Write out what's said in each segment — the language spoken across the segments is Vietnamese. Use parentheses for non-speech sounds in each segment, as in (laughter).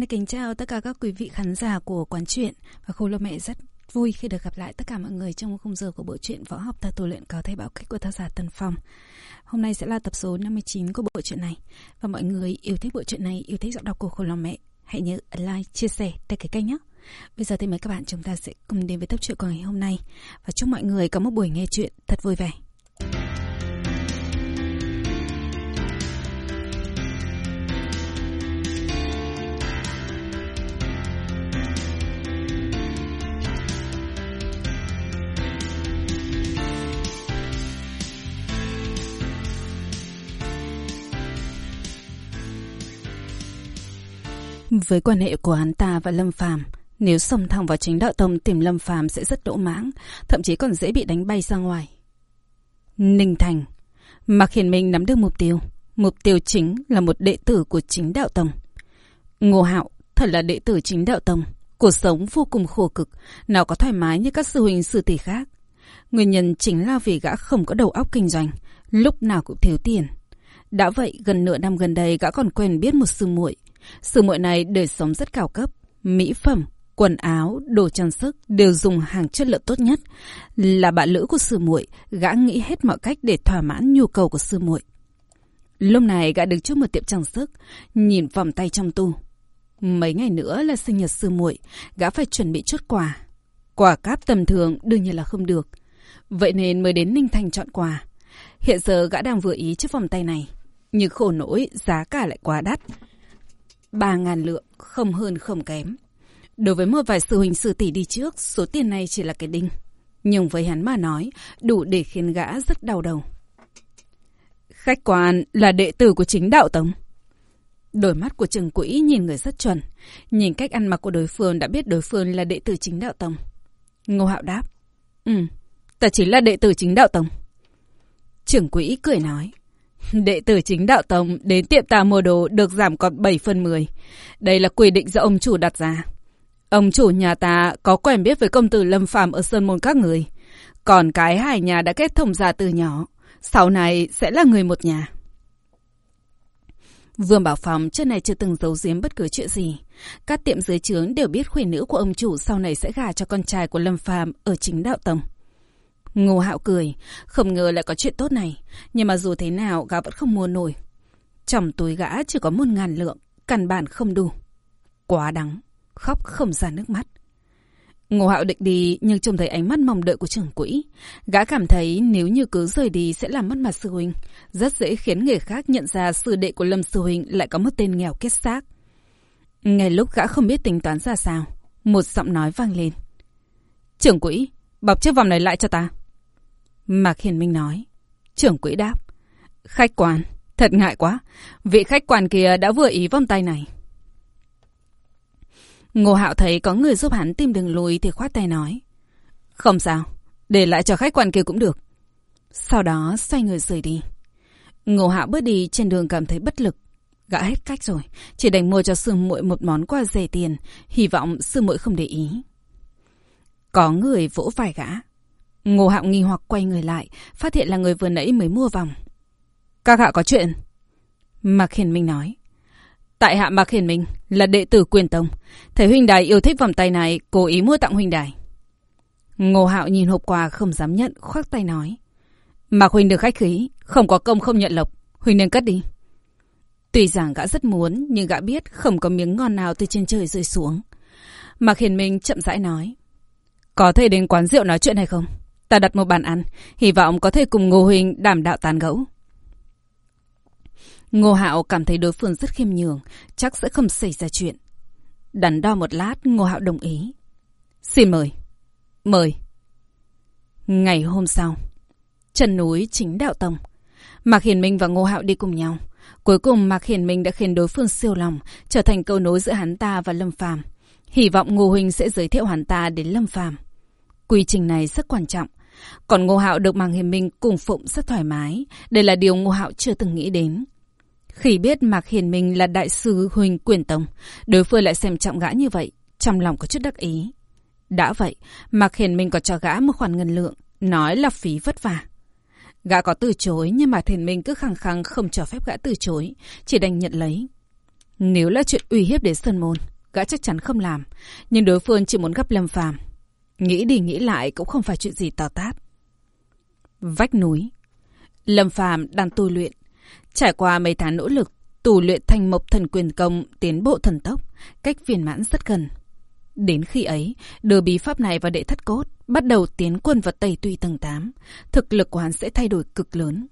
Xin kính chào tất cả các quý vị khán giả của Quán Truyện và Khâu Lô Mẹ rất vui khi được gặp lại tất cả mọi người trong khung giờ của bộ truyện Võ học ta tu luyện có thể bảo cách của tác giả Tần Phong. Hôm nay sẽ là tập số 59 của bộ truyện này và mọi người yêu thích bộ truyện này, yêu thích giọng đọc của Khâu Lô Mẹ, hãy nhớ like, chia sẻ, để cái kênh nhé. Bây giờ thì mời các bạn chúng ta sẽ cùng đến với tập truyện của ngày hôm nay và chúc mọi người có một buổi nghe chuyện thật vui vẻ. Với quan hệ của hắn ta và Lâm Phàm, nếu xông thẳng vào chính đạo tông tìm Lâm Phàm sẽ rất lỗ mãng, thậm chí còn dễ bị đánh bay ra ngoài. Ninh Thành Mạc Hiển Minh nắm được mục tiêu. Mục tiêu chính là một đệ tử của chính đạo tông. Ngô Hạo thật là đệ tử chính đạo tông. Cuộc sống vô cùng khổ cực, nào có thoải mái như các sư huynh sư tỷ khác. Nguyên nhân chính là vì gã không có đầu óc kinh doanh, lúc nào cũng thiếu tiền. Đã vậy, gần nửa năm gần đây gã còn quen biết một sư muội. Sư muội này đời sống rất cao cấp, mỹ phẩm, quần áo, đồ trang sức đều dùng hàng chất lượng tốt nhất. Là bạn lữ của sư muội, gã nghĩ hết mọi cách để thỏa mãn nhu cầu của sư muội. Lúc này gã đứng trước một tiệm trang sức, nhìn vòng tay trong tu. Mấy ngày nữa là sinh nhật sư muội, gã phải chuẩn bị chút quà. Quà cáp tầm thường đương nhiên là không được. Vậy nên mới đến Ninh Thành chọn quà. Hiện giờ gã đang vừa ý chiếc vòng tay này. Nhưng khổ nỗi giá cả lại quá đắt. Ba ngàn lượng, không hơn không kém. Đối với một vài sư huynh sư tỷ đi trước, số tiền này chỉ là cái đinh. Nhưng với hắn mà nói, đủ để khiến gã rất đau đầu. Khách quan là đệ tử của chính đạo tống. Đôi mắt của Trừng Quỹ nhìn người rất chuẩn. Nhìn cách ăn mặc của đối phương đã biết đối phương là đệ tử chính đạo tông. Ngô Hạo đáp. Ừ, ta chính là đệ tử chính đạo tông. Trưởng quỹ cười nói. Đệ tử chính đạo tông đến tiệm ta mua đồ được giảm còn 7 phần 10. Đây là quy định do ông chủ đặt ra. Ông chủ nhà ta có quen biết với công tử Lâm Phàm ở Sơn Môn các người. Còn cái hai nhà đã kết thông ra từ nhỏ. Sau này sẽ là người một nhà. Vương Bảo Phòng trước này chưa từng giấu giếm bất cứ chuyện gì. Các tiệm dưới trướng đều biết khuyển nữ của ông chủ sau này sẽ gả cho con trai của Lâm Phàm ở chính đạo tông. Ngô Hạo cười, không ngờ lại có chuyện tốt này, nhưng mà dù thế nào gã vẫn không mua nổi. Trong túi gã chỉ có một ngàn lượng, căn bản không đủ. Quá đắng, khóc không ra nước mắt. Ngô Hạo định đi nhưng trông thấy ánh mắt mong đợi của trưởng quỹ. Gã cảm thấy nếu như cứ rời đi sẽ làm mất mặt sư huynh. Rất dễ khiến người khác nhận ra sư đệ của Lâm sư huynh lại có một tên nghèo kết xác. Ngay lúc gã không biết tính toán ra sao, một giọng nói vang lên. Trưởng quỹ, bọc chiếc vòng này lại cho ta. Mạc Hiền Minh nói. Trưởng quỹ đáp. Khách quan, thật ngại quá. Vị khách quan kia đã vừa ý vòng tay này. Ngô Hạo thấy có người giúp hắn tìm đường lùi thì khoát tay nói. Không sao, để lại cho khách quan kia cũng được. Sau đó xoay người rời đi. Ngô Hạo bước đi trên đường cảm thấy bất lực. Gã hết cách rồi, chỉ đành mua cho sư muội một món quà rẻ tiền, hy vọng sư muội không để ý. Có người vỗ vai gã. Ngô Hạo nghi hoặc quay người lại, phát hiện là người vừa nãy mới mua vòng. Các hạ có chuyện. Mạc Hiền Minh nói. Tại hạ Mạc Hiền Minh là đệ tử quyền tông. Thấy huynh đài yêu thích vòng tay này, cố ý mua tặng huynh đài. Ngô Hạo nhìn hộp quà không dám nhận, khoác tay nói. Mạc huynh được khách khí, không có công không nhận lộc, huynh nên cất đi. Tuy rằng gã rất muốn, nhưng gã biết không có miếng ngon nào từ trên trời rơi xuống. Mạc Hiền Minh chậm rãi nói. Có thể đến quán rượu nói chuyện hay không? Ta đặt một bàn ăn, hy vọng có thể cùng Ngô Huynh đảm đạo tàn gẫu. Ngô Hạo cảm thấy đối phương rất khiêm nhường, chắc sẽ không xảy ra chuyện. Đắn đo một lát, Ngô Hạo đồng ý. Xin mời. Mời. Ngày hôm sau, chân núi chính đạo tông. Mạc Hiền Minh và Ngô Hạo đi cùng nhau. Cuối cùng Mạc Hiền Minh đã khiến đối phương siêu lòng, trở thành câu nối giữa hắn ta và Lâm Phàm. Hy vọng Ngô Huynh sẽ giới thiệu hắn ta đến Lâm Phàm. Quy trình này rất quan trọng. Còn Ngô Hạo được Mạc Hiền Minh cùng phụng rất thoải mái. Đây là điều Ngô Hạo chưa từng nghĩ đến. Khi biết Mạc Hiền Minh là đại sư Huỳnh Quyền Tông, đối phương lại xem trọng gã như vậy, trong lòng có chút đắc ý. Đã vậy, Mạc Hiền Minh còn cho gã một khoản ngân lượng, nói là phí vất vả. Gã có từ chối nhưng Mạc Hiền Minh cứ khăng khăng không cho phép gã từ chối, chỉ đành nhận lấy. Nếu là chuyện uy hiếp đến Sơn Môn, gã chắc chắn không làm. Nhưng đối phương chỉ muốn gặp Lâm Phàm Nghĩ đi nghĩ lại cũng không phải chuyện gì to tát. Vách núi Lâm Phàm đang tu luyện. Trải qua mấy tháng nỗ lực, tu luyện thành mộc thần quyền công tiến bộ thần tốc, cách viên mãn rất gần. Đến khi ấy, đưa bí pháp này vào đệ thất cốt, bắt đầu tiến quân vào Tây Tuy tầng 8. Thực lực của hắn sẽ thay đổi cực lớn.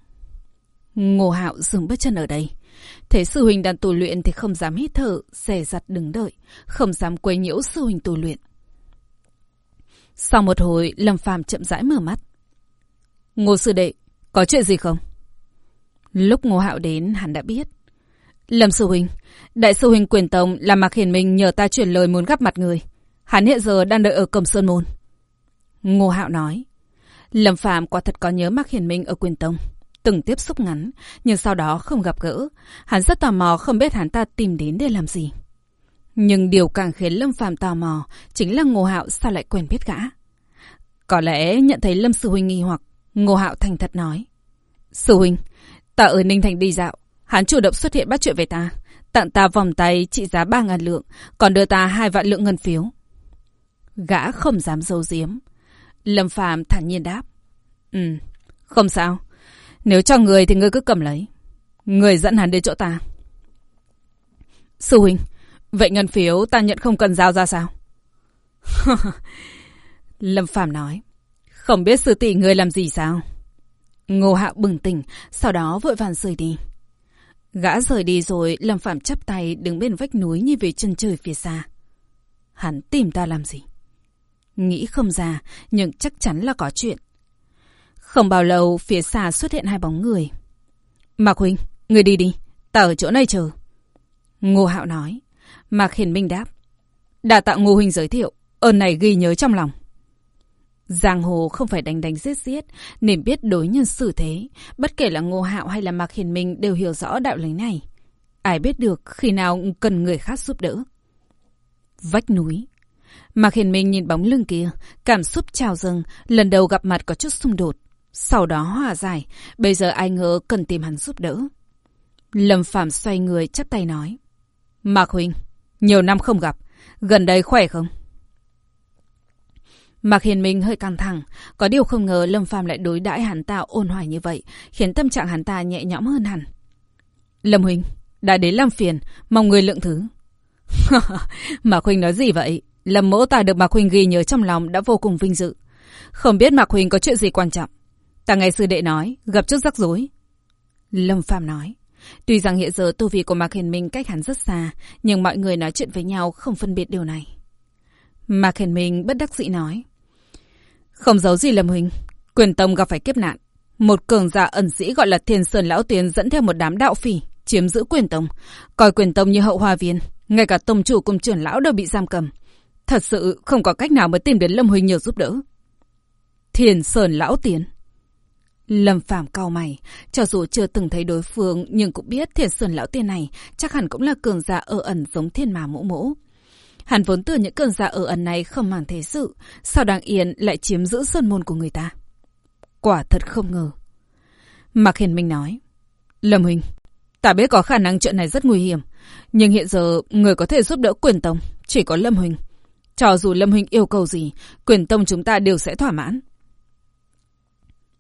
Ngô Hạo dừng bước chân ở đây. Thấy sư huynh đang tu luyện thì không dám hít thở, xè giặt đứng đợi, không dám quấy nhiễu sư huynh tu luyện. Sau một hồi, Lâm Phàm chậm rãi mở mắt. Ngô sư đệ, có chuyện gì không? Lúc Ngô Hạo đến, hắn đã biết. Lâm sư huynh, đại sư huynh quyền tông là Mạc Hiển Minh nhờ ta chuyển lời muốn gặp mặt người. Hắn hiện giờ đang đợi ở cẩm Sơn Môn. Ngô Hạo nói. Lâm Phàm quả thật có nhớ Mạc Hiển Minh ở quyền tông. Từng tiếp xúc ngắn, nhưng sau đó không gặp gỡ. Hắn rất tò mò không biết hắn ta tìm đến để làm gì. Nhưng điều càng khiến Lâm Phàm tò mò chính là Ngô Hạo sao lại quen biết gã. Có lẽ nhận thấy Lâm Sư Huynh nghi hoặc, Ngô Hạo thành thật nói. Sư Huynh, ta ở Ninh Thành đi dạo. Hắn chủ động xuất hiện bắt chuyện về ta. Tặng ta vòng tay trị giá 3.000 lượng, còn đưa ta hai vạn lượng ngân phiếu. Gã không dám dâu diếm. Lâm Phàm thản nhiên đáp. Ừ, không sao. Nếu cho người thì ngươi cứ cầm lấy. Người dẫn hắn đến chỗ ta. Sư huynh, vậy ngân phiếu ta nhận không cần giao ra sao? (laughs) Lâm Phàm nói. Không biết sư tỷ người làm gì sao? Ngô Hạo bừng tỉnh, sau đó vội vàng rời đi. Gã rời đi rồi, Lâm Phạm chắp tay đứng bên vách núi như về chân trời phía xa. Hắn tìm ta làm gì? Nghĩ không ra, nhưng chắc chắn là có chuyện. Không bao lâu, phía xa xuất hiện hai bóng người. Mạc Huynh, người đi đi, ta ở chỗ này chờ. Ngô Hạo nói. Mạc Hiền Minh đáp. Đã tạo Ngô Huynh giới thiệu, ơn này ghi nhớ trong lòng. Giang hồ không phải đánh đánh giết giết, nên biết đối nhân xử thế. Bất kể là Ngô Hạo hay là Mạc Hiền Minh đều hiểu rõ đạo lý này. Ai biết được khi nào cần người khác giúp đỡ. Vách núi. Mạc Hiền Minh nhìn bóng lưng kia, cảm xúc trào dâng, lần đầu gặp mặt có chút xung đột. Sau đó hòa giải, bây giờ ai ngờ cần tìm hắn giúp đỡ. Lâm Phạm xoay người chắp tay nói. Mạc Huynh, nhiều năm không gặp, gần đây khỏe không? Mạc Hiền Minh hơi căng thẳng, có điều không ngờ Lâm Phàm lại đối đãi hắn ta ôn hòa như vậy, khiến tâm trạng hắn ta nhẹ nhõm hơn hẳn. Lâm Huynh, đã đến làm phiền, mong người lượng thứ. (laughs) Mạc Huynh nói gì vậy? Lâm mẫu ta được Mạc Huynh ghi nhớ trong lòng đã vô cùng vinh dự. Không biết Mạc Huynh có chuyện gì quan trọng. Ta ngày sư đệ nói, gặp chút rắc rối. Lâm Phàm nói. Tuy rằng hiện giờ tu vi của Mạc Hiền Minh cách hắn rất xa, nhưng mọi người nói chuyện với nhau không phân biệt điều này. Mạc Hiền Minh bất đắc dĩ nói. Không giấu gì Lâm Huynh, quyền tông gặp phải kiếp nạn. Một cường giả ẩn sĩ gọi là Thiên Sơn Lão Tiên dẫn theo một đám đạo phỉ, chiếm giữ quyền tông. Coi quyền tông như hậu hoa viên, ngay cả tông chủ cùng trưởng lão đều bị giam cầm. Thật sự không có cách nào mới tìm đến Lâm Huynh nhờ giúp đỡ. Thiên Sơn Lão Tiến Lâm Phàm cao mày, cho dù chưa từng thấy đối phương nhưng cũng biết Thiên Sơn Lão Tiên này chắc hẳn cũng là cường giả ở ẩn giống thiên mà mũ mũ. Hắn vốn tưởng những cường giả ở ẩn này không màng thế sự, sao đang yên lại chiếm giữ sơn môn của người ta. Quả thật không ngờ. Mạc Hiền Minh nói, Lâm Huynh, ta biết có khả năng chuyện này rất nguy hiểm, nhưng hiện giờ người có thể giúp đỡ quyền tông, chỉ có Lâm Huynh. Cho dù Lâm Huynh yêu cầu gì, quyền tông chúng ta đều sẽ thỏa mãn.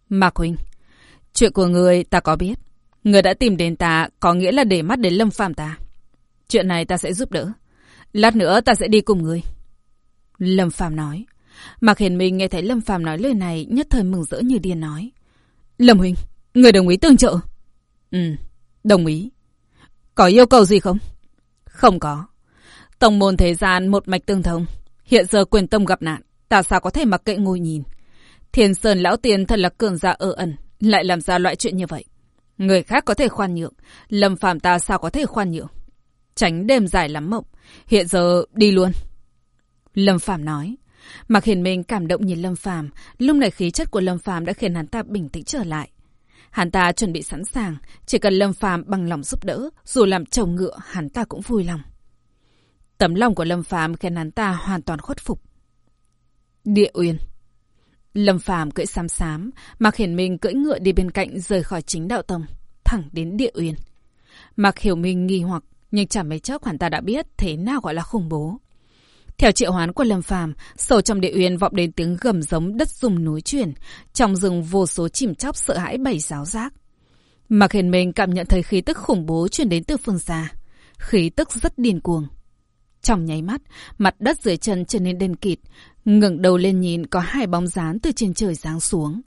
Mạc Huynh, chuyện của người ta có biết. Người đã tìm đến ta có nghĩa là để mắt đến Lâm Phạm ta. Chuyện này ta sẽ giúp đỡ. Lát nữa ta sẽ đi cùng người. Lâm Phàm nói. Mạc Hiền Minh nghe thấy Lâm Phàm nói lời này nhất thời mừng rỡ như điên nói. Lâm Huynh, người đồng ý tương trợ. Ừ, đồng ý. Có yêu cầu gì không? Không có. Tổng môn thế gian một mạch tương thông. Hiện giờ quyền tông gặp nạn, ta sao có thể mặc kệ ngồi nhìn. Thiên Sơn Lão Tiên thật là cường giả ở ẩn, lại làm ra loại chuyện như vậy. Người khác có thể khoan nhượng, Lâm Phàm ta sao có thể khoan nhượng. Tránh đêm dài lắm mộng, Hiện giờ đi luôn. Lâm Phàm nói. Mạc Hiền Minh cảm động nhìn Lâm Phàm, lúc này khí chất của Lâm Phàm đã khiến hắn ta bình tĩnh trở lại. Hắn ta chuẩn bị sẵn sàng, chỉ cần Lâm Phàm bằng lòng giúp đỡ, dù làm chồng ngựa, hắn ta cũng vui lòng. Tấm lòng của Lâm Phàm khiến hắn ta hoàn toàn khuất phục. Địa Uyên Lâm Phàm cưỡi xám xám, Mạc Hiển Minh cưỡi ngựa đi bên cạnh rời khỏi chính đạo tông, thẳng đến Địa Uyên. Mạc Hiểu Minh nghi hoặc, Nhưng chẳng mấy chốc hắn ta đã biết thế nào gọi là khủng bố. Theo triệu hoán của Lâm Phàm, sâu trong địa uyên vọng đến tiếng gầm giống đất rung núi chuyển, trong rừng vô số chìm chóc sợ hãi bày giáo giác. Mạc hiển Minh cảm nhận thấy khí tức khủng bố truyền đến từ phương xa. Khí tức rất điên cuồng. Trong nháy mắt, mặt đất dưới chân trở nên đen kịt, ngẩng đầu lên nhìn có hai bóng dáng từ trên trời giáng xuống.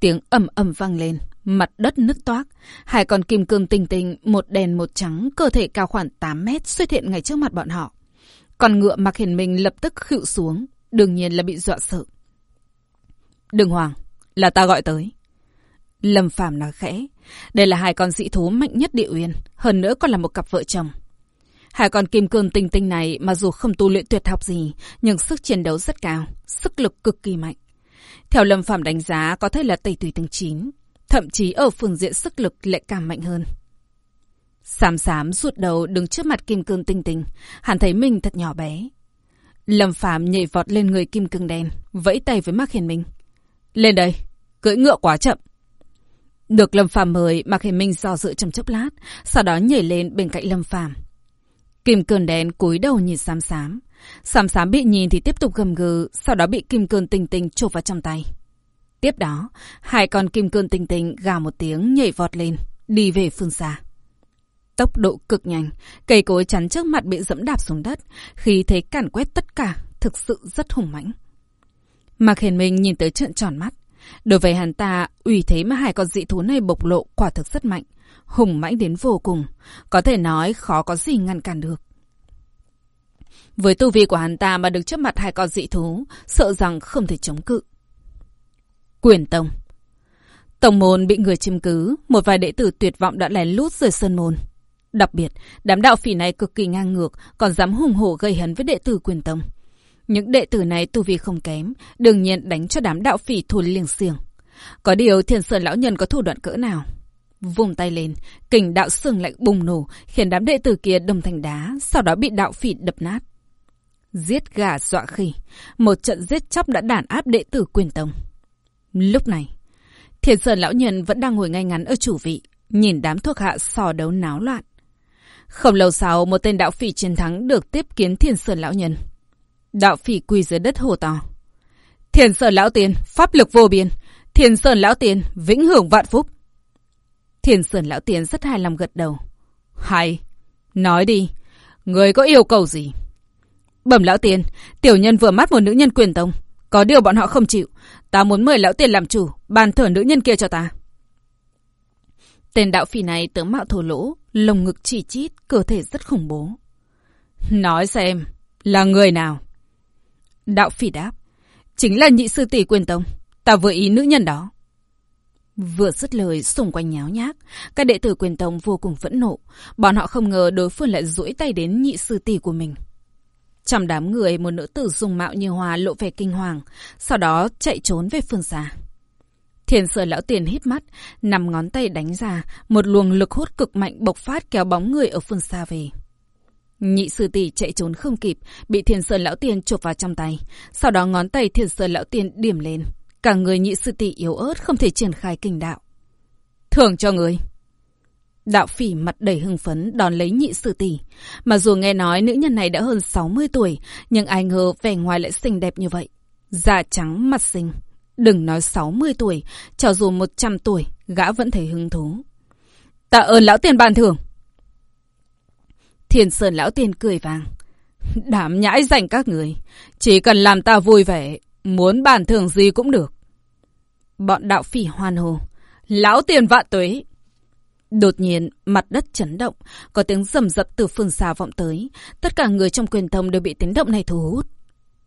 Tiếng ầm ầm vang lên, mặt đất nứt toác, hai con kim cương tinh tinh, một đèn một trắng, cơ thể cao khoảng 8 mét xuất hiện ngay trước mặt bọn họ. Con ngựa mặc hiển mình lập tức khựu xuống, đương nhiên là bị dọa sợ. Đừng hoàng, là ta gọi tới. Lâm Phàm nói khẽ, đây là hai con dị thú mạnh nhất địa uyên, hơn nữa còn là một cặp vợ chồng. Hai con kim cương tinh tinh này mà dù không tu luyện tuyệt học gì, nhưng sức chiến đấu rất cao, sức lực cực kỳ mạnh. Theo Lâm phạm đánh giá có thể là tẩy tùy tầng 9, thậm chí ở phương diện sức lực lại càng mạnh hơn. Sám sám rụt đầu đứng trước mặt kim cương tinh tinh, hắn thấy mình thật nhỏ bé. Lâm phạm nhảy vọt lên người kim cương đen, vẫy tay với Mạc Hiền Minh. Lên đây, cưỡi ngựa quá chậm. Được Lâm Phàm mời, Mạc Hiền Minh do dự trong chốc lát, sau đó nhảy lên bên cạnh Lâm Phàm. Kim cương đen cúi đầu nhìn xám xám. Xám xám bị nhìn thì tiếp tục gầm gừ, sau đó bị kim cương tinh tinh chộp vào trong tay. Tiếp đó, hai con kim cương tinh tinh gào một tiếng nhảy vọt lên, đi về phương xa. Tốc độ cực nhanh, cây cối chắn trước mặt bị dẫm đạp xuống đất, khi thấy cản quét tất cả, thực sự rất hùng mãnh. Mạc Hiền Minh nhìn tới trận tròn mắt. Đối với hắn ta, ủy thế mà hai con dị thú này bộc lộ quả thực rất mạnh, hùng mãnh đến vô cùng, có thể nói khó có gì ngăn cản được. Với tu vi của hắn ta mà đứng trước mặt hai con dị thú, sợ rằng không thể chống cự. Quyền Tông Tổng môn bị người chiếm cứ, một vài đệ tử tuyệt vọng đã lén lút rời sơn môn. Đặc biệt, đám đạo phỉ này cực kỳ ngang ngược, còn dám hùng hổ gây hấn với đệ tử quyền tông. Những đệ tử này tu vi không kém, đương nhiên đánh cho đám đạo phỉ thua liềng xiềng. Có điều thiền sơn lão nhân có thủ đoạn cỡ nào? Vùng tay lên, kình đạo sương lạnh bùng nổ, khiến đám đệ tử kia đâm thành đá, sau đó bị đạo phỉ đập nát. Giết gà dọa khỉ, một trận giết chóc đã đàn áp đệ tử quyền tông. Lúc này, thiền sơn lão nhân vẫn đang ngồi ngay ngắn ở chủ vị, nhìn đám thuộc hạ sò đấu náo loạn. Không lâu sau, một tên đạo phỉ chiến thắng được tiếp kiến thiền sơn lão nhân. Đạo phỉ quỳ dưới đất hồ to. Thiền sơn lão tiền, pháp lực vô biên. Thiền sơn lão tiền, vĩnh hưởng vạn phúc. Thiền sơn lão tiền rất hài lòng gật đầu. Hay, nói đi, người có yêu cầu gì? Bẩm lão tiền, tiểu nhân vừa mắt một nữ nhân quyền tông. Có điều bọn họ không chịu. Ta muốn mời lão tiền làm chủ, bàn thở nữ nhân kia cho ta. Tên đạo phỉ này tướng mạo thổ lỗ, lồng ngực chỉ chít, cơ thể rất khủng bố. Nói xem, là người nào? Đạo phỉ đáp, chính là nhị sư tỷ quyền tông, ta vừa ý nữ nhân đó. Vừa dứt lời, xung quanh nháo nhác, các đệ tử quyền tông vô cùng phẫn nộ, bọn họ không ngờ đối phương lại duỗi tay đến nhị sư tỷ của mình. Trong đám người, một nữ tử dùng mạo như hoa lộ vẻ kinh hoàng, sau đó chạy trốn về phương xa. Thiền sở lão tiền hít mắt, nằm ngón tay đánh ra, một luồng lực hút cực mạnh bộc phát kéo bóng người ở phương xa về. Nhị sư tỷ chạy trốn không kịp, bị thiền sơn lão tiền chụp vào trong tay. Sau đó ngón tay thiền sơn lão tiền điểm lên. Cả người nhị sư tỷ yếu ớt không thể triển khai kinh đạo. Thưởng cho người. Đạo phỉ mặt đầy hưng phấn đón lấy nhị sư tỷ. Mà dù nghe nói nữ nhân này đã hơn 60 tuổi, nhưng ai ngờ vẻ ngoài lại xinh đẹp như vậy. Da trắng mặt xinh, Đừng nói 60 tuổi, cho dù 100 tuổi, gã vẫn thấy hứng thú. Tạ ơn lão tiền bàn thưởng. thiền Sơn lão tiền cười vàng. Đảm nhãi dành các người. Chỉ cần làm ta vui vẻ, muốn bàn thưởng gì cũng được. Bọn đạo phỉ hoan hồ. Lão tiền vạn tuế. Đột nhiên, mặt đất chấn động, có tiếng rầm rập từ phương xa vọng tới. Tất cả người trong quyền thông đều bị tiếng động này thu hút.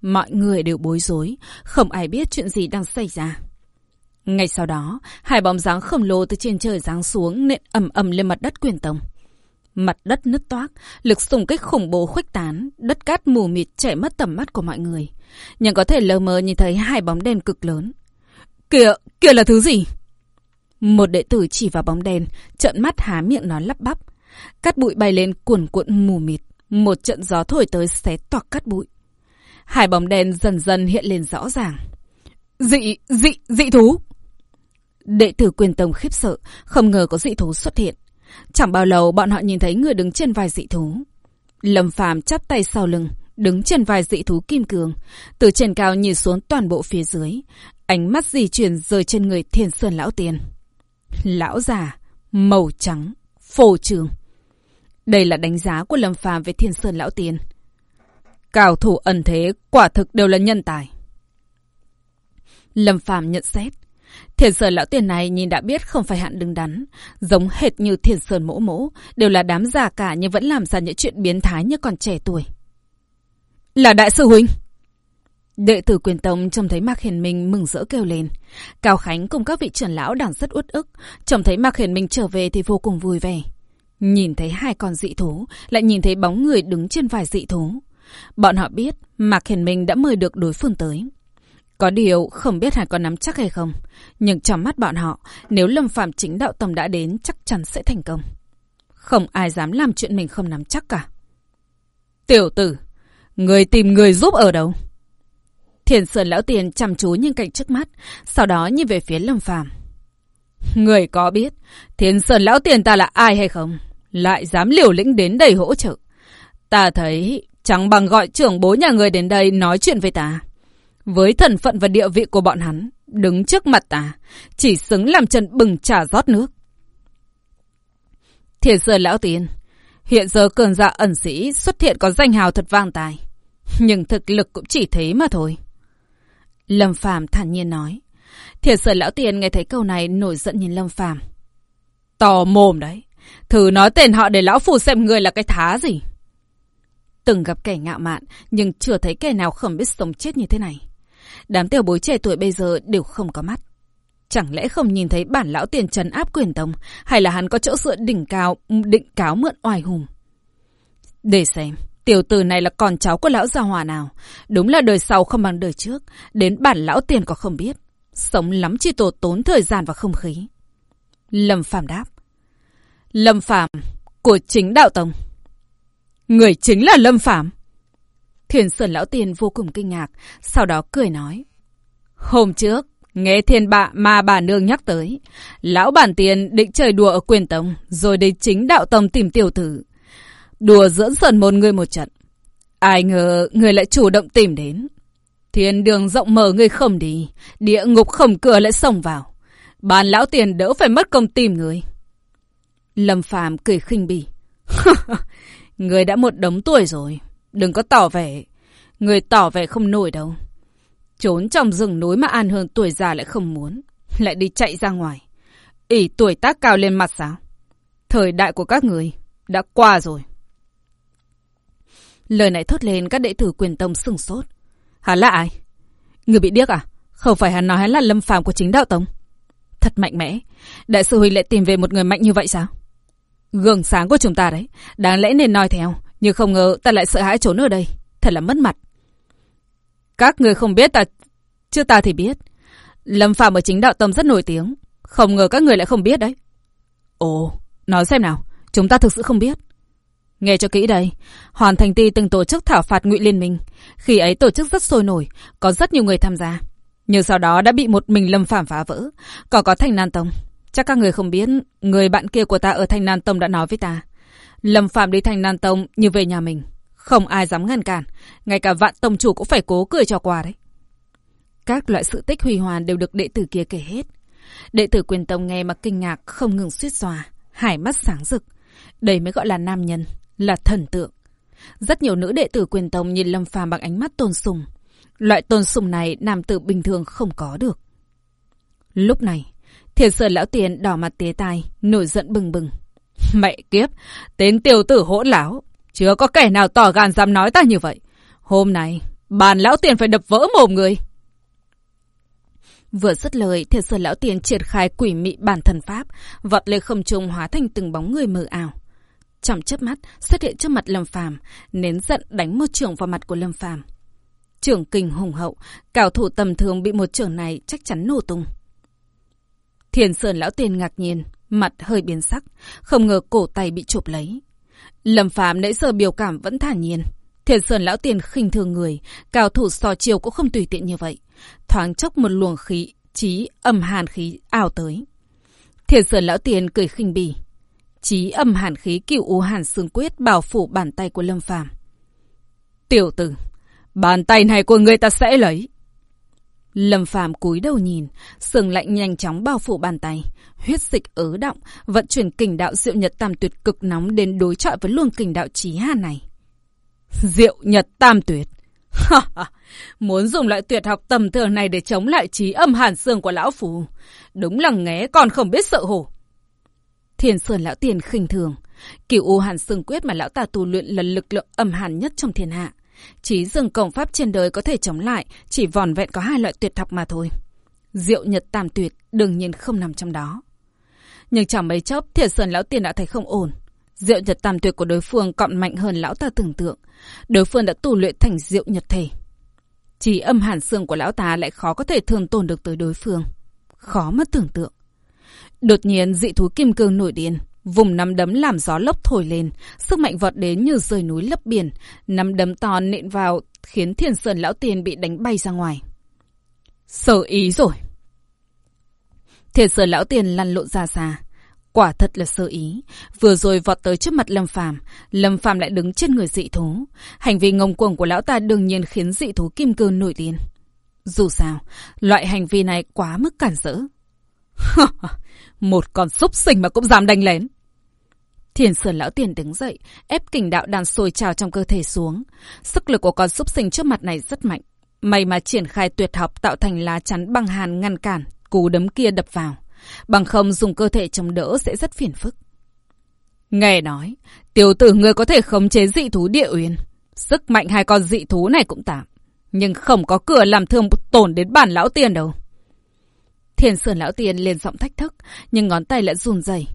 Mọi người đều bối rối, không ai biết chuyện gì đang xảy ra. Ngay sau đó, hai bóng dáng khổng lồ từ trên trời giáng xuống nện ầm ầm lên mặt đất quyền tông. Mặt đất nứt toác, lực xung kích khủng bố khuếch tán, đất cát mù mịt chạy mất tầm mắt của mọi người. Nhưng có thể lờ mờ nhìn thấy hai bóng đen cực lớn. Kìa, kìa là thứ gì? Một đệ tử chỉ vào bóng đen, trợn mắt há miệng nói lắp bắp. Cát bụi bay lên cuồn cuộn mù mịt, một trận gió thổi tới xé toạc cát bụi. Hai bóng đen dần dần hiện lên rõ ràng. Dị, dị, dị thú! Đệ tử quyền tông khiếp sợ, không ngờ có dị thú xuất hiện. Chẳng bao lâu bọn họ nhìn thấy người đứng trên vai dị thú. Lâm Phàm chắp tay sau lưng, đứng trên vai dị thú kim cương, từ trên cao nhìn xuống toàn bộ phía dưới, ánh mắt di chuyển rơi trên người Thiên Sơn lão tiên. Lão già, màu trắng, phổ trường. Đây là đánh giá của Lâm Phàm về Thiên Sơn lão tiên. Cao thủ ẩn thế quả thực đều là nhân tài. Lâm Phàm nhận xét. Thiên Sơn lão tiền này nhìn đã biết không phải hạn đứng đắn. Giống hệt như Thiên Sơn mỗ mỗ. Đều là đám già cả nhưng vẫn làm ra những chuyện biến thái như còn trẻ tuổi. Là đại sư huynh! Đệ tử quyền tông trông thấy Mạc Hiền Minh mừng rỡ kêu lên. Cao Khánh cùng các vị trưởng lão đang rất uất ức. Trông thấy Mạc Hiền Minh trở về thì vô cùng vui vẻ. Nhìn thấy hai con dị thú, lại nhìn thấy bóng người đứng trên vài dị thú. Bọn họ biết Mạc Hiền Minh đã mời được đối phương tới. Có điều không biết hắn có nắm chắc hay không. Nhưng trong mắt bọn họ, nếu Lâm Phạm chính đạo tông đã đến chắc chắn sẽ thành công. Không ai dám làm chuyện mình không nắm chắc cả. Tiểu tử, người tìm người giúp ở đâu? Thiền Sơn Lão Tiền chăm chú nhìn cảnh trước mắt, sau đó nhìn về phía Lâm Phàm. Người có biết Thiền Sơn Lão Tiền ta là ai hay không? Lại dám liều lĩnh đến đây hỗ trợ. Ta thấy chẳng bằng gọi trưởng bố nhà người đến đây nói chuyện với ta. Với thần phận và địa vị của bọn hắn, đứng trước mặt ta, chỉ xứng làm chân bừng trả rót nước. Thiền Sơn Lão Tiền, hiện giờ cường dạ ẩn sĩ xuất hiện có danh hào thật vang tài. Nhưng thực lực cũng chỉ thế mà thôi. Lâm Phàm thản nhiên nói. Thiệt sở lão tiền nghe thấy câu này nổi giận nhìn Lâm Phàm. Tò mồm đấy. Thử nói tên họ để lão phù xem người là cái thá gì. Từng gặp kẻ ngạo mạn, nhưng chưa thấy kẻ nào không biết sống chết như thế này. Đám tiểu bối trẻ tuổi bây giờ đều không có mắt. Chẳng lẽ không nhìn thấy bản lão tiền trấn áp quyền tông, hay là hắn có chỗ dựa đỉnh cao, định cáo mượn oai hùng? Để xem. Tiểu tử này là con cháu của lão gia hòa nào. Đúng là đời sau không bằng đời trước. Đến bản lão tiền có không biết. Sống lắm chỉ tổ tốn thời gian và không khí. Lâm Phạm đáp. Lâm Phạm của chính đạo tông. Người chính là Lâm Phạm. Thiền Sơn Lão Tiền vô cùng kinh ngạc, sau đó cười nói. Hôm trước, nghe thiên bạ mà bà nương nhắc tới. Lão bản tiền định chơi đùa ở quyền tông, rồi đến chính đạo tông tìm tiểu tử. Đùa dưỡng sần một người một trận. Ai ngờ người lại chủ động tìm đến. Thiên đường rộng mở người không đi. Địa ngục khổng cửa lại xông vào. Bàn lão tiền đỡ phải mất công tìm người. Lâm phàm cười khinh bỉ. (laughs) người đã một đống tuổi rồi. Đừng có tỏ vẻ. Người tỏ vẻ không nổi đâu. Trốn trong rừng núi mà an hương tuổi già lại không muốn. Lại đi chạy ra ngoài. ỉ tuổi tác cao lên mặt sao? Thời đại của các người đã qua rồi. Lời này thốt lên các đệ tử quyền tông sừng sốt. Hắn là ai? Người bị điếc à? Không phải hắn nói hắn là lâm phàm của chính đạo tông. Thật mạnh mẽ. Đại sư Huynh lại tìm về một người mạnh như vậy sao? Gương sáng của chúng ta đấy. Đáng lẽ nên nói theo. Nhưng không ngờ ta lại sợ hãi trốn ở đây. Thật là mất mặt. Các người không biết ta... Chứ ta thì biết. Lâm phàm ở chính đạo tông rất nổi tiếng. Không ngờ các người lại không biết đấy. Ồ, nói xem nào. Chúng ta thực sự không biết. Nghe cho kỹ đây, Hoàn Thành Ti từng tổ chức thảo phạt ngụy liên minh. Khi ấy tổ chức rất sôi nổi, có rất nhiều người tham gia. Nhưng sau đó đã bị một mình Lâm Phạm phá vỡ. Còn có Thanh Nan Tông. Chắc các người không biết, người bạn kia của ta ở Thanh Nan Tông đã nói với ta. Lâm Phạm đi Thanh Nan Tông như về nhà mình. Không ai dám ngăn cản. Ngay cả vạn tông chủ cũng phải cố cười cho qua đấy. Các loại sự tích huy hoàn đều được đệ tử kia kể hết. Đệ tử quyền tông nghe mà kinh ngạc không ngừng suýt xòa. Hải mắt sáng rực. Đây mới gọi là nam nhân là thần tượng. Rất nhiều nữ đệ tử quyền tông nhìn Lâm Phàm bằng ánh mắt tôn sùng. Loại tôn sùng này nam tử bình thường không có được. Lúc này, thiền sơn lão tiền đỏ mặt tía tai, nổi giận bừng bừng. (laughs) Mẹ kiếp, tên tiểu tử hỗn láo. Chưa có kẻ nào tỏ gan dám nói ta như vậy. Hôm nay, bàn lão tiền phải đập vỡ mồm người. Vừa dứt lời, thiền sơn lão tiền triển khai quỷ mị bản thần pháp, vọt lên không trung hóa thành từng bóng người mờ ảo. Trong chớp mắt xuất hiện trước mặt Lâm Phàm, nén giận đánh một trường vào mặt của Lâm Phàm. Trưởng kinh hùng hậu, cao thủ tầm thường bị một trường này chắc chắn nổ tung. Thiền Sơn lão tiền ngạc nhiên, mặt hơi biến sắc, không ngờ cổ tay bị chụp lấy. Lâm Phàm nãy giờ biểu cảm vẫn thản nhiên. Thiền Sơn lão tiền khinh thường người, cao thủ so chiều cũng không tùy tiện như vậy. Thoáng chốc một luồng khí, chí âm hàn khí ảo tới. Thiền Sơn lão tiền cười khinh bỉ. Chí âm hàn khí cựu u hàn xương quyết bảo phủ bàn tay của Lâm Phàm. Tiểu tử, bàn tay này của người ta sẽ lấy. Lâm Phàm cúi đầu nhìn, sương lạnh nhanh chóng bao phủ bàn tay, huyết dịch ứ động, vận chuyển kình đạo diệu nhật tam tuyệt cực nóng đến đối chọi với luồng kình đạo chí hà này. Diệu nhật tam tuyệt. Muốn dùng loại tuyệt học tầm thường này để chống lại trí âm hàn xương của lão phù. Đúng là nghé còn không biết sợ hổ thiền Sơn lão tiền khinh thường. Kiểu u hàn xương quyết mà lão ta tu luyện là lực lượng âm hàn nhất trong thiên hạ. Chí dừng công pháp trên đời có thể chống lại, chỉ vòn vẹn có hai loại tuyệt học mà thôi. Diệu nhật tam tuyệt đương nhiên không nằm trong đó. Nhưng chẳng mấy chốc, thiền Sơn lão tiền đã thấy không ổn. Diệu nhật tam tuyệt của đối phương còn mạnh hơn lão ta tưởng tượng. Đối phương đã tu luyện thành diệu nhật thể. Chỉ âm hàn xương của lão ta lại khó có thể thường tồn được tới đối phương. Khó mà tưởng tượng. Đột nhiên dị thú kim cương nổi điên. Vùng nắm đấm làm gió lốc thổi lên. Sức mạnh vọt đến như rời núi lấp biển. Nắm đấm to nện vào khiến thiên sơn lão tiền bị đánh bay ra ngoài. Sở ý rồi. Thiên sơn lão tiền lăn lộn ra xa. Quả thật là sơ ý. Vừa rồi vọt tới trước mặt Lâm Phàm, Lâm Phàm lại đứng trên người dị thú. Hành vi ngông cuồng của lão ta đương nhiên khiến dị thú kim cương nổi điên. Dù sao, loại hành vi này quá mức cản rỡ. (laughs) Một con súc sinh mà cũng dám đánh lén. Thiền sơn lão tiền đứng dậy, ép kình đạo đàn sôi trào trong cơ thể xuống. Sức lực của con súc sinh trước mặt này rất mạnh. May mà triển khai tuyệt học tạo thành lá chắn băng hàn ngăn cản, cú đấm kia đập vào. Bằng không dùng cơ thể chống đỡ sẽ rất phiền phức. Nghe nói, tiểu tử ngươi có thể khống chế dị thú địa uyên. Sức mạnh hai con dị thú này cũng tạm. Nhưng không có cửa làm thương tổn đến bản lão tiền đâu. Thiền sơn lão tiền lên giọng thách thức, nhưng ngón tay lại run rẩy,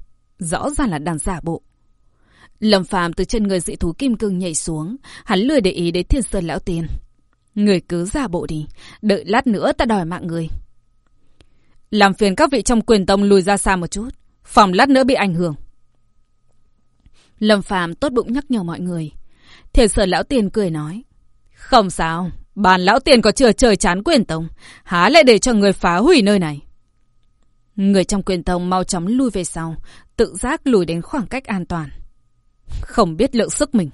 Rõ ràng là đang giả bộ. Lâm phàm từ chân người dị thú kim cương nhảy xuống, hắn lười để ý đến thiên sơn lão tiền. Người cứ giả bộ đi, đợi lát nữa ta đòi mạng người. Làm phiền các vị trong quyền tông lùi ra xa một chút. Phòng lát nữa bị ảnh hưởng. Lâm Phàm tốt bụng nhắc nhở mọi người. Thiền sơn lão tiền cười nói. Không sao, bàn lão tiền có chưa trời chán quyền tông. Há lại để cho người phá hủy nơi này. Người trong quyền tông mau chóng lui về sau, tự giác lùi đến khoảng cách an toàn. Không biết lượng sức mình.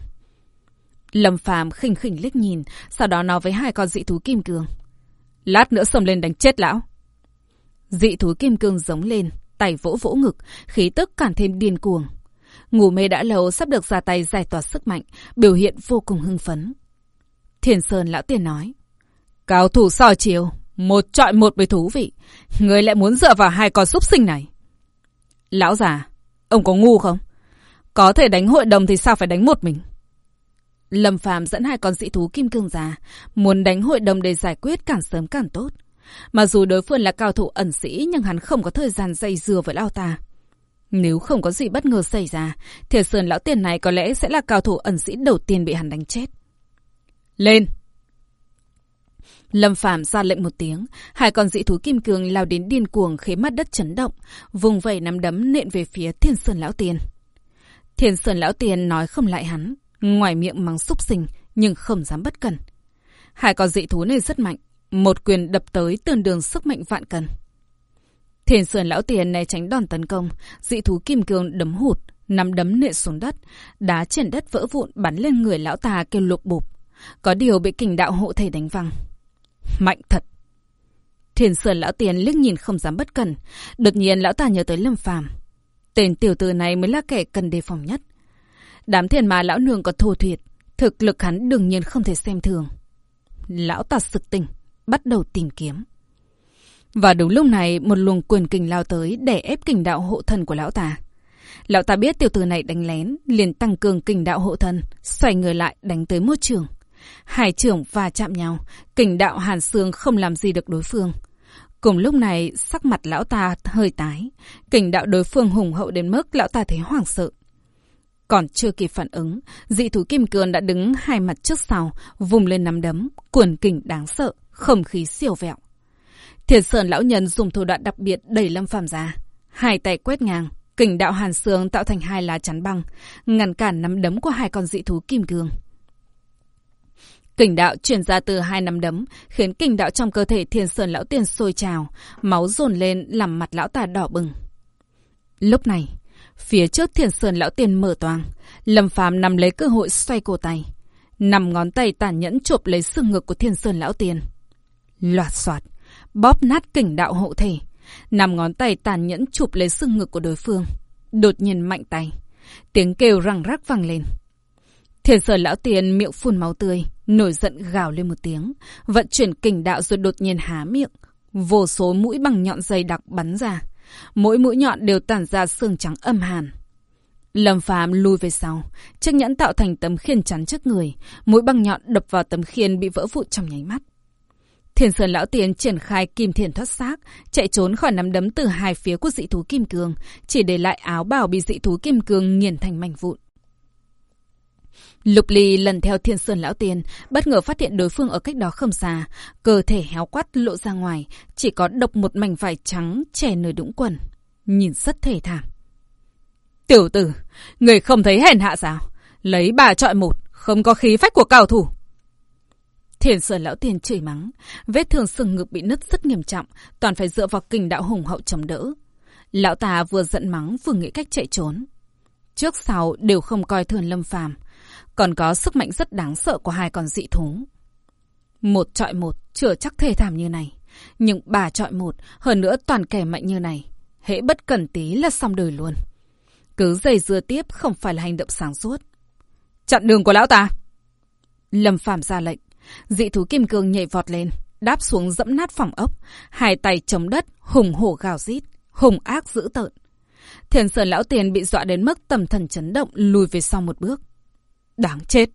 Lâm Phàm khinh khỉnh liếc nhìn, sau đó nói với hai con dị thú kim cương. Lát nữa xông lên đánh chết lão. Dị thú kim cương giống lên, tay vỗ vỗ ngực, khí tức càng thêm điên cuồng. Ngủ mê đã lâu sắp được ra tay giải tỏa sức mạnh, biểu hiện vô cùng hưng phấn. Thiền Sơn lão tiền nói. Cao thủ soi chiều, một trọi một với thú vị. Người lại muốn dựa vào hai con súc sinh này. Lão già, ông có ngu không? Có thể đánh hội đồng thì sao phải đánh một mình? Lâm Phàm dẫn hai con dị thú kim cương già muốn đánh hội đồng để giải quyết càng sớm càng tốt. Mà dù đối phương là cao thủ ẩn sĩ nhưng hắn không có thời gian dây dưa với lão ta. Nếu không có gì bất ngờ xảy ra, Thiệt Sơn lão tiền này có lẽ sẽ là cao thủ ẩn sĩ đầu tiên bị hắn đánh chết. Lên! Lâm Phàm ra lệnh một tiếng, hai con dị thú kim cương lao đến điên cuồng khiến mắt đất chấn động, vùng vẩy nắm đấm nện về phía Thiên Sơn lão tiền. Thiên Sơn lão tiền nói không lại hắn, ngoài miệng mắng xúc sinh nhưng không dám bất cẩn. Hai con dị thú này rất mạnh, một quyền đập tới tương đương sức mạnh vạn cân. thiên sơn lão tiền này tránh đòn tấn công, dị thú kim cương đấm hụt, nắm đấm nện xuống đất, đá trên đất vỡ vụn bắn lên người lão ta kêu lục bụp. Có điều bị kình đạo hộ thể đánh văng. Mạnh thật. Thiền sơn lão tiền liếc nhìn không dám bất cẩn, đột nhiên lão ta nhớ tới Lâm Phàm. Tên tiểu tử này mới là kẻ cần đề phòng nhất. Đám thiền mà lão nương có thô thiệt, thực lực hắn đương nhiên không thể xem thường. Lão ta sực tỉnh bắt đầu tìm kiếm. Và đúng lúc này, một luồng quyền kình lao tới để ép kình đạo hộ thần của lão ta. Lão ta biết tiểu tử này đánh lén, liền tăng cường kình đạo hộ thần, xoay người lại đánh tới môi trường. Hai trưởng va chạm nhau, kình đạo hàn xương không làm gì được đối phương. Cùng lúc này, sắc mặt lão ta hơi tái. Kình đạo đối phương hùng hậu đến mức lão ta thấy hoảng sợ. Còn chưa kịp phản ứng, dị thú kim cương đã đứng hai mặt trước sau, vùng lên nắm đấm, cuồn kình đáng sợ, không khí siêu vẹo. Thiệt sơn lão nhân dùng thủ đoạn đặc biệt đẩy lâm phàm ra. Hai tay quét ngang, kình đạo hàn xương tạo thành hai lá chắn băng, ngăn cản nắm đấm của hai con dị thú kim cương. Kình đạo chuyển ra từ hai nắm đấm, khiến kình đạo trong cơ thể thiên sơn lão tiên sôi trào, máu dồn lên làm mặt lão ta đỏ bừng. Lúc này, Phía trước thiên sơn lão tiền mở toang, Lâm Phàm nằm lấy cơ hội xoay cổ tay. Nằm ngón tay tàn nhẫn chộp lấy xương ngực của thiên sơn lão tiền. Loạt soạt, bóp nát kình đạo hộ thể. Nằm ngón tay tàn nhẫn chụp lấy xương ngực của đối phương. Đột nhiên mạnh tay. Tiếng kêu răng rắc vang lên. thiên sở lão tiền miệng phun máu tươi, nổi giận gào lên một tiếng, vận chuyển kình đạo rồi đột nhiên há miệng. Vô số mũi bằng nhọn dày đặc bắn ra. Mỗi mũi nhọn đều tản ra xương trắng âm hàn. Lâm Phàm lùi về sau, chiếc nhẫn tạo thành tấm khiên chắn trước người, mũi băng nhọn đập vào tấm khiên bị vỡ vụn trong nháy mắt. Thiền Sơn Lão Tiền triển khai kim thiền thoát xác, chạy trốn khỏi nắm đấm từ hai phía của dị thú kim cương, chỉ để lại áo bào bị dị thú kim cương nghiền thành mảnh vụn. Lục Ly lần theo Thiên Sơn Lão Tiên, bất ngờ phát hiện đối phương ở cách đó không xa. Cơ thể héo quắt lộ ra ngoài, chỉ có độc một mảnh vải trắng che nơi đũng quần. Nhìn rất thể thảm. Tiểu tử, người không thấy hèn hạ sao? Lấy bà trọi một, không có khí phách của cao thủ. Thiền Sơn Lão Tiên chửi mắng, vết thương sừng ngực bị nứt rất nghiêm trọng, toàn phải dựa vào kình đạo hùng hậu chống đỡ. Lão ta vừa giận mắng vừa nghĩ cách chạy trốn. Trước sau đều không coi thường lâm phàm còn có sức mạnh rất đáng sợ của hai con dị thú. Một trọi một, chưa chắc thê thảm như này. Nhưng bà trọi một, hơn nữa toàn kẻ mạnh như này. Hễ bất cẩn tí là xong đời luôn. Cứ dày dưa tiếp không phải là hành động sáng suốt. Chặn đường của lão ta! Lâm Phạm ra lệnh. Dị thú kim cương nhảy vọt lên, đáp xuống dẫm nát phòng ốc. Hai tay chống đất, hùng hổ gào rít, hùng ác dữ tợn. Thiền sơn lão tiền bị dọa đến mức tầm thần chấn động lùi về sau một bước. Đáng chết.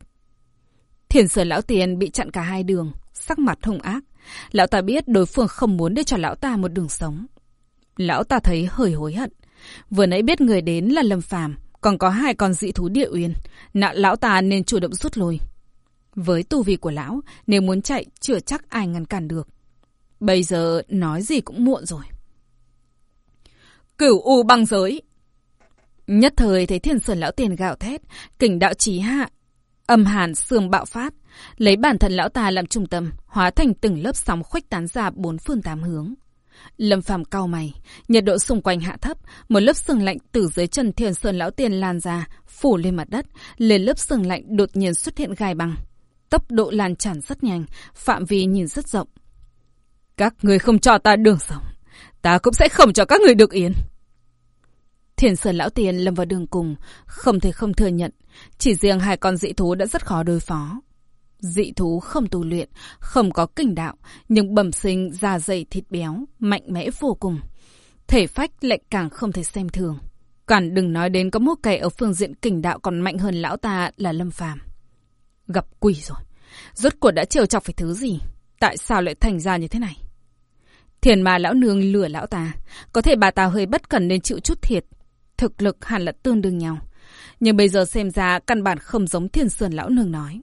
Thiền sở lão tiền bị chặn cả hai đường, sắc mặt hung ác. Lão ta biết đối phương không muốn để cho lão ta một đường sống. Lão ta thấy hơi hối hận. Vừa nãy biết người đến là Lâm Phàm, còn có hai con dị thú địa uyên, nạn lão ta nên chủ động rút lui. Với tu vi của lão, nếu muốn chạy chưa chắc ai ngăn cản được. Bây giờ nói gì cũng muộn rồi. Cửu U băng giới Nhất thời thấy thiên sơn lão tiền gạo thét, kình đạo trí hạ. Âm hàn xương bạo phát, lấy bản thân lão ta làm trung tâm, hóa thành từng lớp sóng khuếch tán ra bốn phương tám hướng. Lâm phàm cao mày, nhiệt độ xung quanh hạ thấp, một lớp sương lạnh từ dưới chân thiên sơn lão tiền lan ra, phủ lên mặt đất, lên lớp sương lạnh đột nhiên xuất hiện gai băng. Tốc độ lan tràn rất nhanh, phạm vi nhìn rất rộng. Các người không cho ta đường sống, ta cũng sẽ không cho các người được yên. Thiền Sơn Lão Tiền lâm vào đường cùng, không thể không thừa nhận, chỉ riêng hai con dị thú đã rất khó đối phó. Dị thú không tu luyện, không có kinh đạo, nhưng bẩm sinh da dày thịt béo, mạnh mẽ vô cùng. Thể phách lại càng không thể xem thường. Còn đừng nói đến có một kẻ ở phương diện kinh đạo còn mạnh hơn lão ta là Lâm Phàm. Gặp quỷ rồi. Rốt cuộc đã trêu chọc phải thứ gì? Tại sao lại thành ra như thế này? Thiền mà lão nương lừa lão ta. Có thể bà ta hơi bất cẩn nên chịu chút thiệt thực lực hẳn là tương đương nhau. Nhưng bây giờ xem ra căn bản không giống thiên sơn lão nương nói.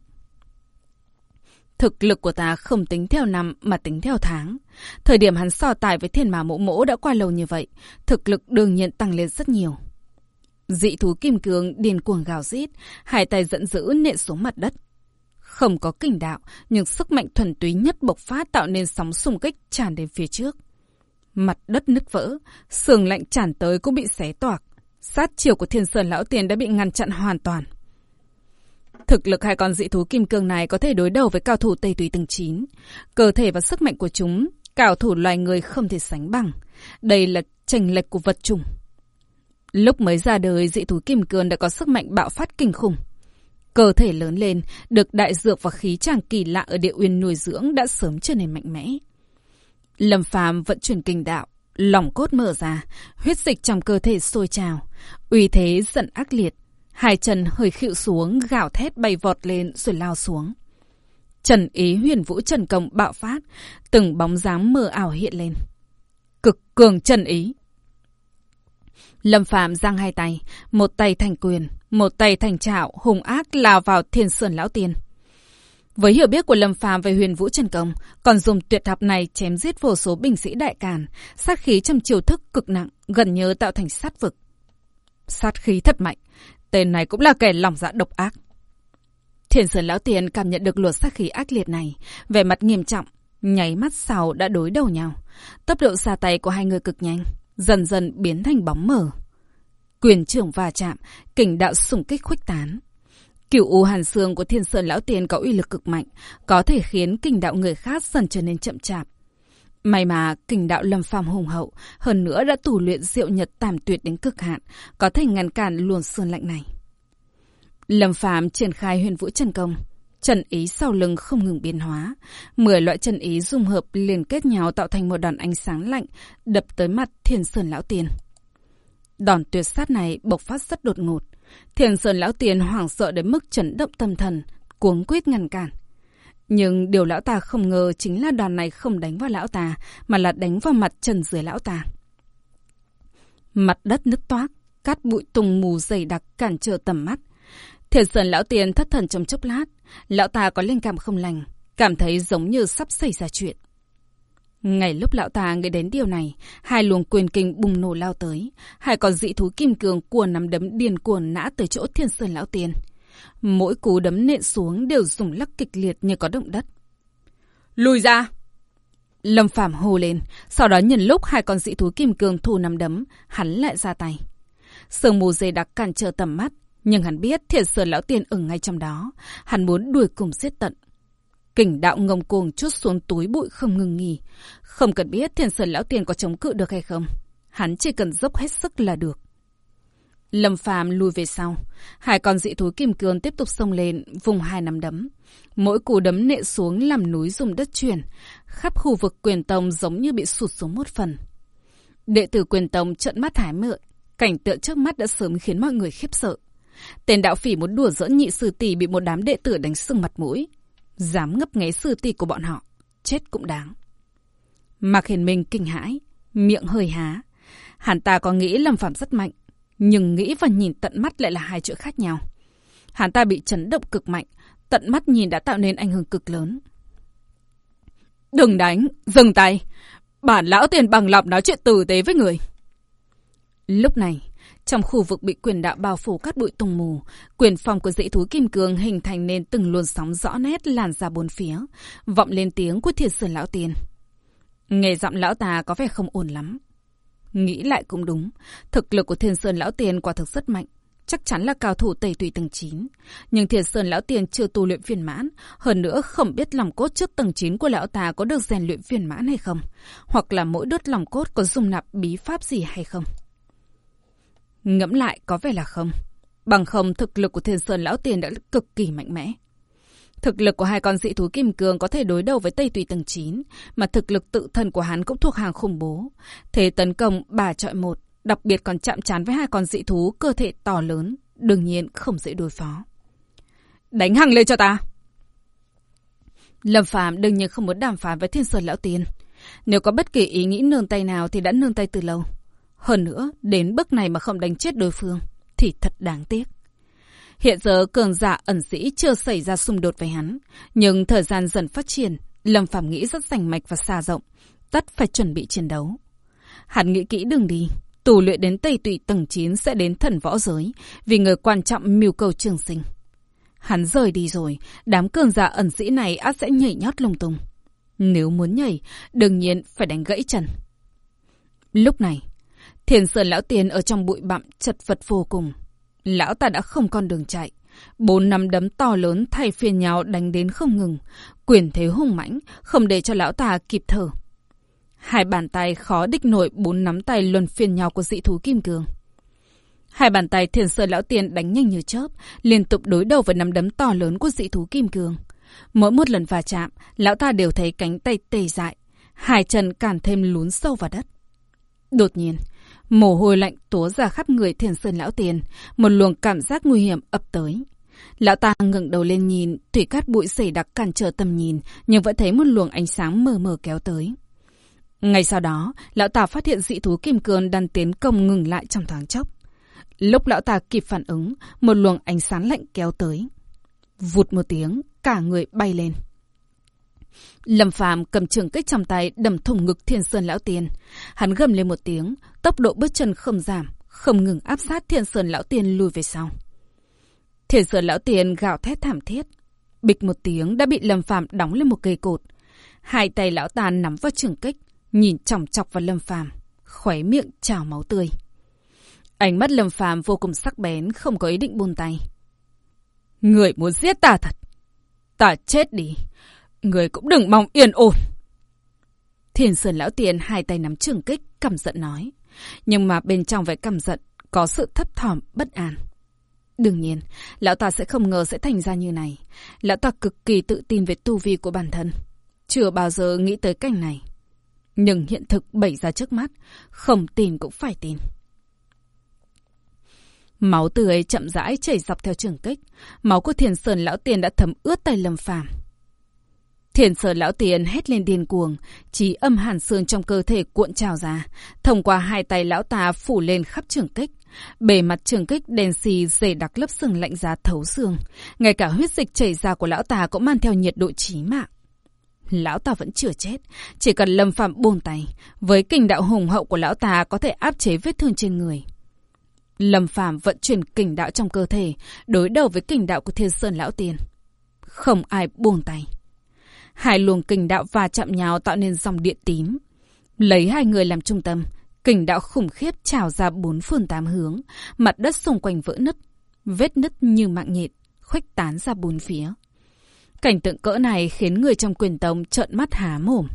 Thực lực của ta không tính theo năm mà tính theo tháng. Thời điểm hắn so tài với thiên mà mộ mỗ đã qua lâu như vậy, thực lực đương nhiên tăng lên rất nhiều. Dị thú kim cương điên cuồng gào rít, hai tay giận dữ nện xuống mặt đất. Không có kình đạo, nhưng sức mạnh thuần túy nhất bộc phát tạo nên sóng xung kích tràn đến phía trước. Mặt đất nứt vỡ, sườn lạnh tràn tới cũng bị xé toạc. Sát chiều của thiên sơn lão tiền đã bị ngăn chặn hoàn toàn. Thực lực hai con dị thú kim cương này có thể đối đầu với cao thủ Tây Tùy từng chín. Cơ thể và sức mạnh của chúng, cao thủ loài người không thể sánh bằng. Đây là tranh lệch của vật chủng. Lúc mới ra đời, dị thú kim cương đã có sức mạnh bạo phát kinh khủng. Cơ thể lớn lên, được đại dược và khí tràng kỳ lạ ở địa uyên nuôi dưỡng đã sớm trở nên mạnh mẽ. Lâm phàm vận chuyển kinh đạo, lòng cốt mở ra, huyết dịch trong cơ thể sôi trào, uy thế giận ác liệt. Hai chân hơi khịu xuống, gạo thét bay vọt lên rồi lao xuống. Trần ý huyền vũ trần công bạo phát, từng bóng dáng mờ ảo hiện lên. Cực cường trần ý. Lâm Phạm giang hai tay, một tay thành quyền, một tay thành trạo, hùng ác lao vào thiên sườn lão tiên. Với hiểu biết của Lâm Phàm về huyền vũ trần công, còn dùng tuyệt học này chém giết vô số binh sĩ đại càn, sát khí trong chiều thức cực nặng, gần như tạo thành sát vực. Sát khí thật mạnh, tên này cũng là kẻ lòng dạ độc ác. Thiền Sơn Lão Tiền cảm nhận được luật sát khí ác liệt này, vẻ mặt nghiêm trọng, nháy mắt sau đã đối đầu nhau. Tốc độ xa tay của hai người cực nhanh, dần dần biến thành bóng mờ. Quyền trưởng va chạm, kình đạo sủng kích khuếch tán. Kiểu u hàn xương của thiên sơn lão tiền có uy lực cực mạnh, có thể khiến kình đạo người khác dần trở nên chậm chạp. May mà kình đạo lâm phàm hùng hậu, hơn nữa đã tù luyện diệu nhật tam tuyệt đến cực hạn, có thể ngăn cản luồn sơn lạnh này. Lâm phàm triển khai huyền vũ chân công, Trần ý sau lưng không ngừng biến hóa. Mười loại trần ý dung hợp liên kết nhau tạo thành một đòn ánh sáng lạnh đập tới mặt Thiên Sơn Lão Tiên. Đòn tuyệt sát này bộc phát rất đột ngột thiền Sơn Lão tiền hoảng sợ đến mức chấn động tâm thần, cuống quyết ngăn cản. Nhưng điều lão ta không ngờ chính là đoàn này không đánh vào lão ta, mà là đánh vào mặt trần dưới lão ta. Mặt đất nứt toác, cát bụi tùng mù dày đặc cản trở tầm mắt. thiền sơn lão tiền thất thần trong chốc lát, lão ta có linh cảm không lành, cảm thấy giống như sắp xảy ra chuyện. Ngay lúc lão ta nghĩ đến điều này, hai luồng quyền kinh bùng nổ lao tới, hai con dị thú kim cường của nắm đấm điên cuồng nã tới chỗ thiên sơn lão tiền. Mỗi cú đấm nện xuống đều dùng lắc kịch liệt như có động đất. Lùi ra! Lâm Phạm hô lên, sau đó nhận lúc hai con dị thú kim cương thu nắm đấm, hắn lại ra tay. Sương mù dày đặc cản trở tầm mắt, nhưng hắn biết thiệt sơn lão tiền ở ngay trong đó. Hắn muốn đuổi cùng giết tận. Kình đạo ngông cuồng chút xuống túi bụi không ngừng nghỉ. Không cần biết thiên sơn lão tiền có chống cự được hay không. Hắn chỉ cần dốc hết sức là được. Lâm phàm lùi về sau. Hai con dị thú kim cương tiếp tục xông lên, vùng hai nắm đấm. Mỗi cú đấm nệ xuống làm núi dùng đất chuyển. Khắp khu vực quyền tông giống như bị sụt xuống một phần. Đệ tử quyền tông trận mắt thái mượn. Cảnh tượng trước mắt đã sớm khiến mọi người khiếp sợ. Tên đạo phỉ muốn đùa giỡn nhị sư tỷ bị một đám đệ tử đánh sưng mặt mũi. Dám ngấp nghé sư tỷ của bọn họ. Chết cũng đáng. Mạc Hiền Minh kinh hãi, miệng hơi há. Hắn ta có nghĩ Lâm Phạm rất mạnh, nhưng nghĩ và nhìn tận mắt lại là hai chuyện khác nhau. Hắn ta bị chấn động cực mạnh, tận mắt nhìn đã tạo nên ảnh hưởng cực lớn. Đừng đánh, dừng tay. Bản lão tiền bằng lòng nói chuyện tử tế với người. Lúc này, trong khu vực bị quyền đạo bao phủ cát bụi tùng mù, quyền phòng của dãy thú kim cương hình thành nên từng luồn sóng rõ nét làn ra bốn phía, vọng lên tiếng của thiệt sơn lão tiên. Nghe giọng lão ta có vẻ không ổn lắm. Nghĩ lại cũng đúng, thực lực của thiên sơn lão tiền quả thực rất mạnh. Chắc chắn là cao thủ tẩy tùy tầng 9. Nhưng Thiên sơn lão tiền chưa tu luyện viên mãn. Hơn nữa không biết lòng cốt trước tầng 9 của lão ta có được rèn luyện viên mãn hay không. Hoặc là mỗi đốt lòng cốt có dung nạp bí pháp gì hay không. Ngẫm lại có vẻ là không. Bằng không thực lực của thiên sơn lão tiền đã cực kỳ mạnh mẽ. Thực lực của hai con dị thú kim cương có thể đối đầu với Tây Tùy tầng 9, mà thực lực tự thân của hắn cũng thuộc hàng khủng bố. Thế tấn công bà trọi một, đặc biệt còn chạm trán với hai con dị thú cơ thể to lớn, đương nhiên không dễ đối phó. Đánh hằng lên cho ta! Lâm Phàm đương nhiên không muốn đàm phán với Thiên Sơn Lão Tiên. Nếu có bất kỳ ý nghĩ nương tay nào thì đã nương tay từ lâu. Hơn nữa, đến bước này mà không đánh chết đối phương, thì thật đáng tiếc. Hiện giờ cường giả ẩn sĩ chưa xảy ra xung đột với hắn, nhưng thời gian dần phát triển, Lâm Phạm nghĩ rất rành mạch và xa rộng, tất phải chuẩn bị chiến đấu. Hắn nghĩ kỹ đường đi, tù luyện đến Tây Tụy tầng 9 sẽ đến thần võ giới, vì người quan trọng mưu cầu trường sinh. Hắn rời đi rồi, đám cường giả ẩn sĩ này át sẽ nhảy nhót lung tung. Nếu muốn nhảy, đương nhiên phải đánh gãy chân. Lúc này, Thiền Sơn Lão Tiền ở trong bụi bặm chật vật vô cùng. Lão ta đã không con đường chạy. Bốn năm đấm to lớn thay phiên nhau đánh đến không ngừng. Quyền thế hung mãnh, không để cho lão ta kịp thở. Hai bàn tay khó địch nổi bốn nắm tay luân phiên nhau của dị thú kim cương. Hai bàn tay thiền sơn lão tiền đánh nhanh như chớp, liên tục đối đầu với nắm đấm to lớn của dị thú kim cương. Mỗi một lần va chạm, lão ta đều thấy cánh tay tê dại, hai chân càng thêm lún sâu vào đất. Đột nhiên, Mồ hôi lạnh túa ra khắp người thiền sơn lão tiền, một luồng cảm giác nguy hiểm ập tới. Lão ta ngẩng đầu lên nhìn, thủy cát bụi sẩy đặc cản trở tầm nhìn, nhưng vẫn thấy một luồng ánh sáng mờ mờ kéo tới. Ngay sau đó, lão ta phát hiện dị thú kim cương đang tiến công ngừng lại trong thoáng chốc. Lúc lão ta kịp phản ứng, một luồng ánh sáng lạnh kéo tới. Vụt một tiếng, cả người bay lên. Lâm Phàm cầm trường kích trong tay đầm thủng ngực Thiên Sơn lão tiền Hắn gầm lên một tiếng, tốc độ bước chân không giảm, không ngừng áp sát Thiên Sơn lão tiên lùi về sau. Thiên Sơn lão tiên gào thét thảm thiết, bịch một tiếng đã bị Lâm Phàm đóng lên một cây cột. Hai tay lão ta nắm vào trường kích, nhìn chòng chọc vào Lâm Phàm, khóe miệng trào máu tươi. Ánh mắt Lâm Phàm vô cùng sắc bén, không có ý định buông tay. Người muốn giết ta thật. Ta chết đi. Người cũng đừng mong yên ổn. Thiền Sơn Lão Tiền hai tay nắm trường kích, cầm giận nói. Nhưng mà bên trong vẻ căm giận, có sự thấp thỏm, bất an. Đương nhiên, lão ta sẽ không ngờ sẽ thành ra như này. Lão ta cực kỳ tự tin về tu vi của bản thân. Chưa bao giờ nghĩ tới cảnh này. Nhưng hiện thực bày ra trước mắt, không tin cũng phải tin. Máu tươi chậm rãi chảy dọc theo trường kích. Máu của thiền sơn lão tiền đã thấm ướt tay lâm phàm. Thiền sơn lão tiền hét lên điên cuồng, trí âm hàn xương trong cơ thể cuộn trào ra, thông qua hai tay lão ta phủ lên khắp trường kích. Bề mặt trường kích đen xì dày đặc lớp sừng lạnh giá thấu xương. Ngay cả huyết dịch chảy ra của lão ta cũng mang theo nhiệt độ chí mạng. Lão ta vẫn chưa chết, chỉ cần lâm phạm buông tay, với kinh đạo hùng hậu của lão ta có thể áp chế vết thương trên người. Lâm Phàm vận chuyển kình đạo trong cơ thể, đối đầu với kình đạo của Thiên Sơn lão tiền Không ai buông tay. Hai luồng kình đạo va chạm nhau tạo nên dòng điện tím. Lấy hai người làm trung tâm, kình đạo khủng khiếp trào ra bốn phương tám hướng, mặt đất xung quanh vỡ nứt, vết nứt như mạng nhện, khuếch tán ra bốn phía. Cảnh tượng cỡ này khiến người trong quyền tông trợn mắt há mồm.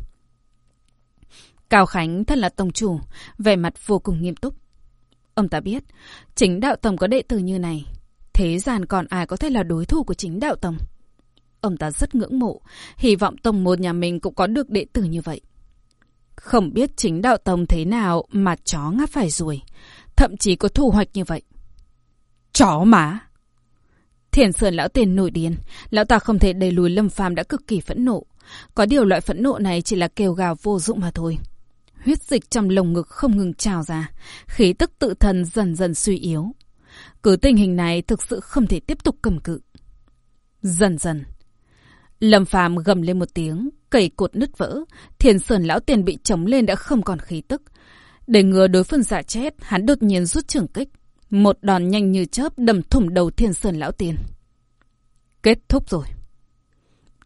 Cao Khánh thật là tông chủ, vẻ mặt vô cùng nghiêm túc. Ông ta biết, chính đạo tông có đệ tử như này. Thế gian còn ai có thể là đối thủ của chính đạo tông? Ông ta rất ngưỡng mộ, hy vọng tông một nhà mình cũng có được đệ tử như vậy. Không biết chính đạo tông thế nào mà chó ngáp phải ruồi, thậm chí có thu hoạch như vậy. Chó má! Thiền Sơn lão tiền nổi điên, lão ta không thể đẩy lùi Lâm Phàm đã cực kỳ phẫn nộ. Có điều loại phẫn nộ này chỉ là kêu gào vô dụng mà thôi. Huyết dịch trong lồng ngực không ngừng trào ra, khí tức tự thân dần dần suy yếu. Cứ tình hình này thực sự không thể tiếp tục cầm cự. Dần dần. Lâm Phàm gầm lên một tiếng, cầy cột nứt vỡ, Thiền Sơn lão tiền bị chống lên đã không còn khí tức. Để ngừa đối phương giả chết, hắn đột nhiên rút trường kích. Một đòn nhanh như chớp đâm thủng đầu Thiên Sơn lão tiền. Kết thúc rồi.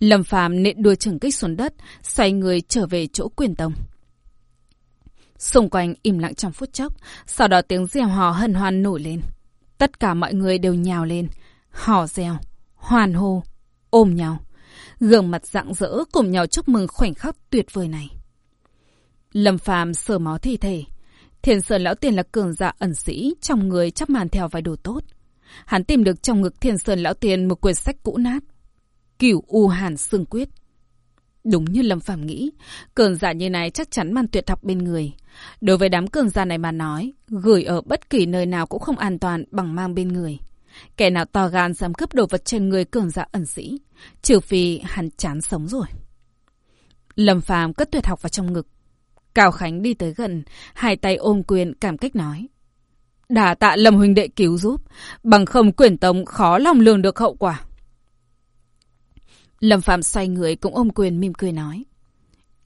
Lâm Phàm nện đuôi trường kích xuống đất, xoay người trở về chỗ quyền tông. Xung quanh im lặng trong phút chốc, sau đó tiếng reo hò hân hoan nổi lên. Tất cả mọi người đều nhào lên, hò reo, hoàn hô, ôm nhau. Gương mặt rạng rỡ cùng nhau chúc mừng khoảnh khắc tuyệt vời này. Lâm phàm sờ máu thi thể. Thiền sơn lão tiền là cường giả ẩn sĩ, trong người chắc màn theo vài đồ tốt. Hắn tìm được trong ngực thiền sơn lão tiền một quyển sách cũ nát. Cửu U Hàn sương Quyết. Đúng như Lâm Phàm nghĩ, cường giả như này chắc chắn mang tuyệt học bên người. Đối với đám cường giả này mà nói, gửi ở bất kỳ nơi nào cũng không an toàn bằng mang bên người. Kẻ nào to gan dám cướp đồ vật trên người cường giả ẩn sĩ, trừ phi hắn chán sống rồi. Lâm Phàm cất tuyệt học vào trong ngực. Cao Khánh đi tới gần, hai tay ôm quyền cảm kích nói. Đà tạ Lâm huynh đệ cứu giúp, bằng không quyển tống khó lòng lường được hậu quả. Lâm Phạm xoay người cũng ôm quyền mỉm cười nói.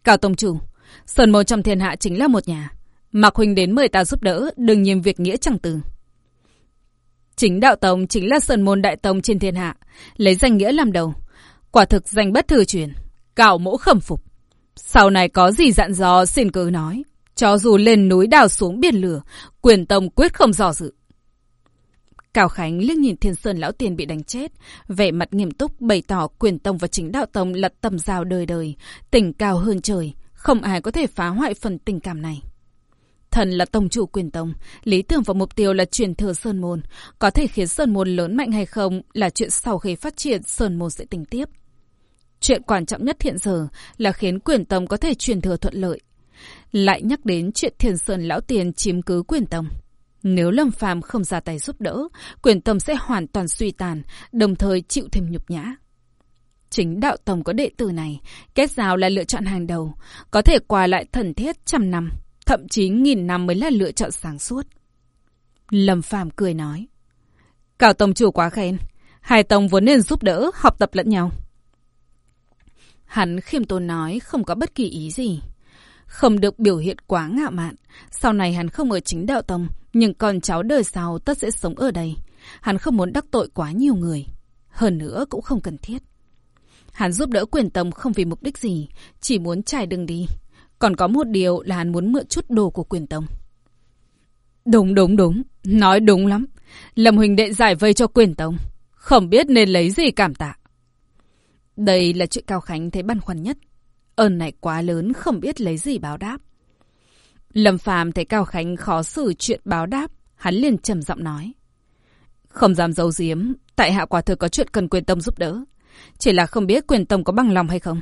Cao Tông Chủ, Sơn Môn trong thiên hạ chính là một nhà. Mạc Huynh đến mời ta giúp đỡ, đừng nhìn việc nghĩa chẳng từ. Chính đạo tông chính là Sơn Môn Đại Tông trên thiên hạ, lấy danh nghĩa làm đầu. Quả thực danh bất thừa truyền, cạo mẫu khẩm phục. Sau này có gì dặn dò xin cứ nói. Cho dù lên núi đào xuống biển lửa, quyền tông quyết không dò dự. Cao Khánh liếc nhìn Thiên Sơn Lão Tiền bị đánh chết, vẻ mặt nghiêm túc bày tỏ quyền tông và chính đạo tông là tầm giao đời đời, tình cao hơn trời, không ai có thể phá hoại phần tình cảm này. Thần là tổng chủ quyền tông, lý tưởng và mục tiêu là truyền thừa Sơn Môn. Có thể khiến Sơn Môn lớn mạnh hay không là chuyện sau khi phát triển Sơn Môn sẽ tính tiếp. Chuyện quan trọng nhất hiện giờ là khiến quyền tông có thể truyền thừa thuận lợi. Lại nhắc đến chuyện thiền Sơn Lão Tiền chiếm cứ quyền tông. Nếu Lâm Phàm không ra tay giúp đỡ, quyền tông sẽ hoàn toàn suy tàn, đồng thời chịu thêm nhục nhã. Chính đạo tông có đệ tử này, kết giao là lựa chọn hàng đầu, có thể qua lại thần thiết trăm năm, thậm chí nghìn năm mới là lựa chọn sáng suốt. Lâm Phàm cười nói. Cao tông chủ quá khen, hai tông vốn nên giúp đỡ, học tập lẫn nhau. Hắn khiêm tốn nói không có bất kỳ ý gì. Không được biểu hiện quá ngạo mạn. Sau này hắn không ở chính đạo tông, nhưng con cháu đời sau tất sẽ sống ở đây. Hắn không muốn đắc tội quá nhiều người. Hơn nữa cũng không cần thiết. Hắn giúp đỡ quyền tông không vì mục đích gì, chỉ muốn trải đường đi. Còn có một điều là hắn muốn mượn chút đồ của quyền tông. Đúng đúng đúng, nói đúng lắm. Lâm Huỳnh đệ giải vây cho quyền tông. Không biết nên lấy gì cảm tạ. Đây là chuyện Cao Khánh thấy băn khoăn nhất. Ơn này quá lớn không biết lấy gì báo đáp. Lâm Phàm thấy Cao Khánh khó xử chuyện báo đáp, hắn liền trầm giọng nói. Không dám giấu giếm, tại hạ quả thực có chuyện cần quyền tông giúp đỡ. Chỉ là không biết quyền tông có bằng lòng hay không.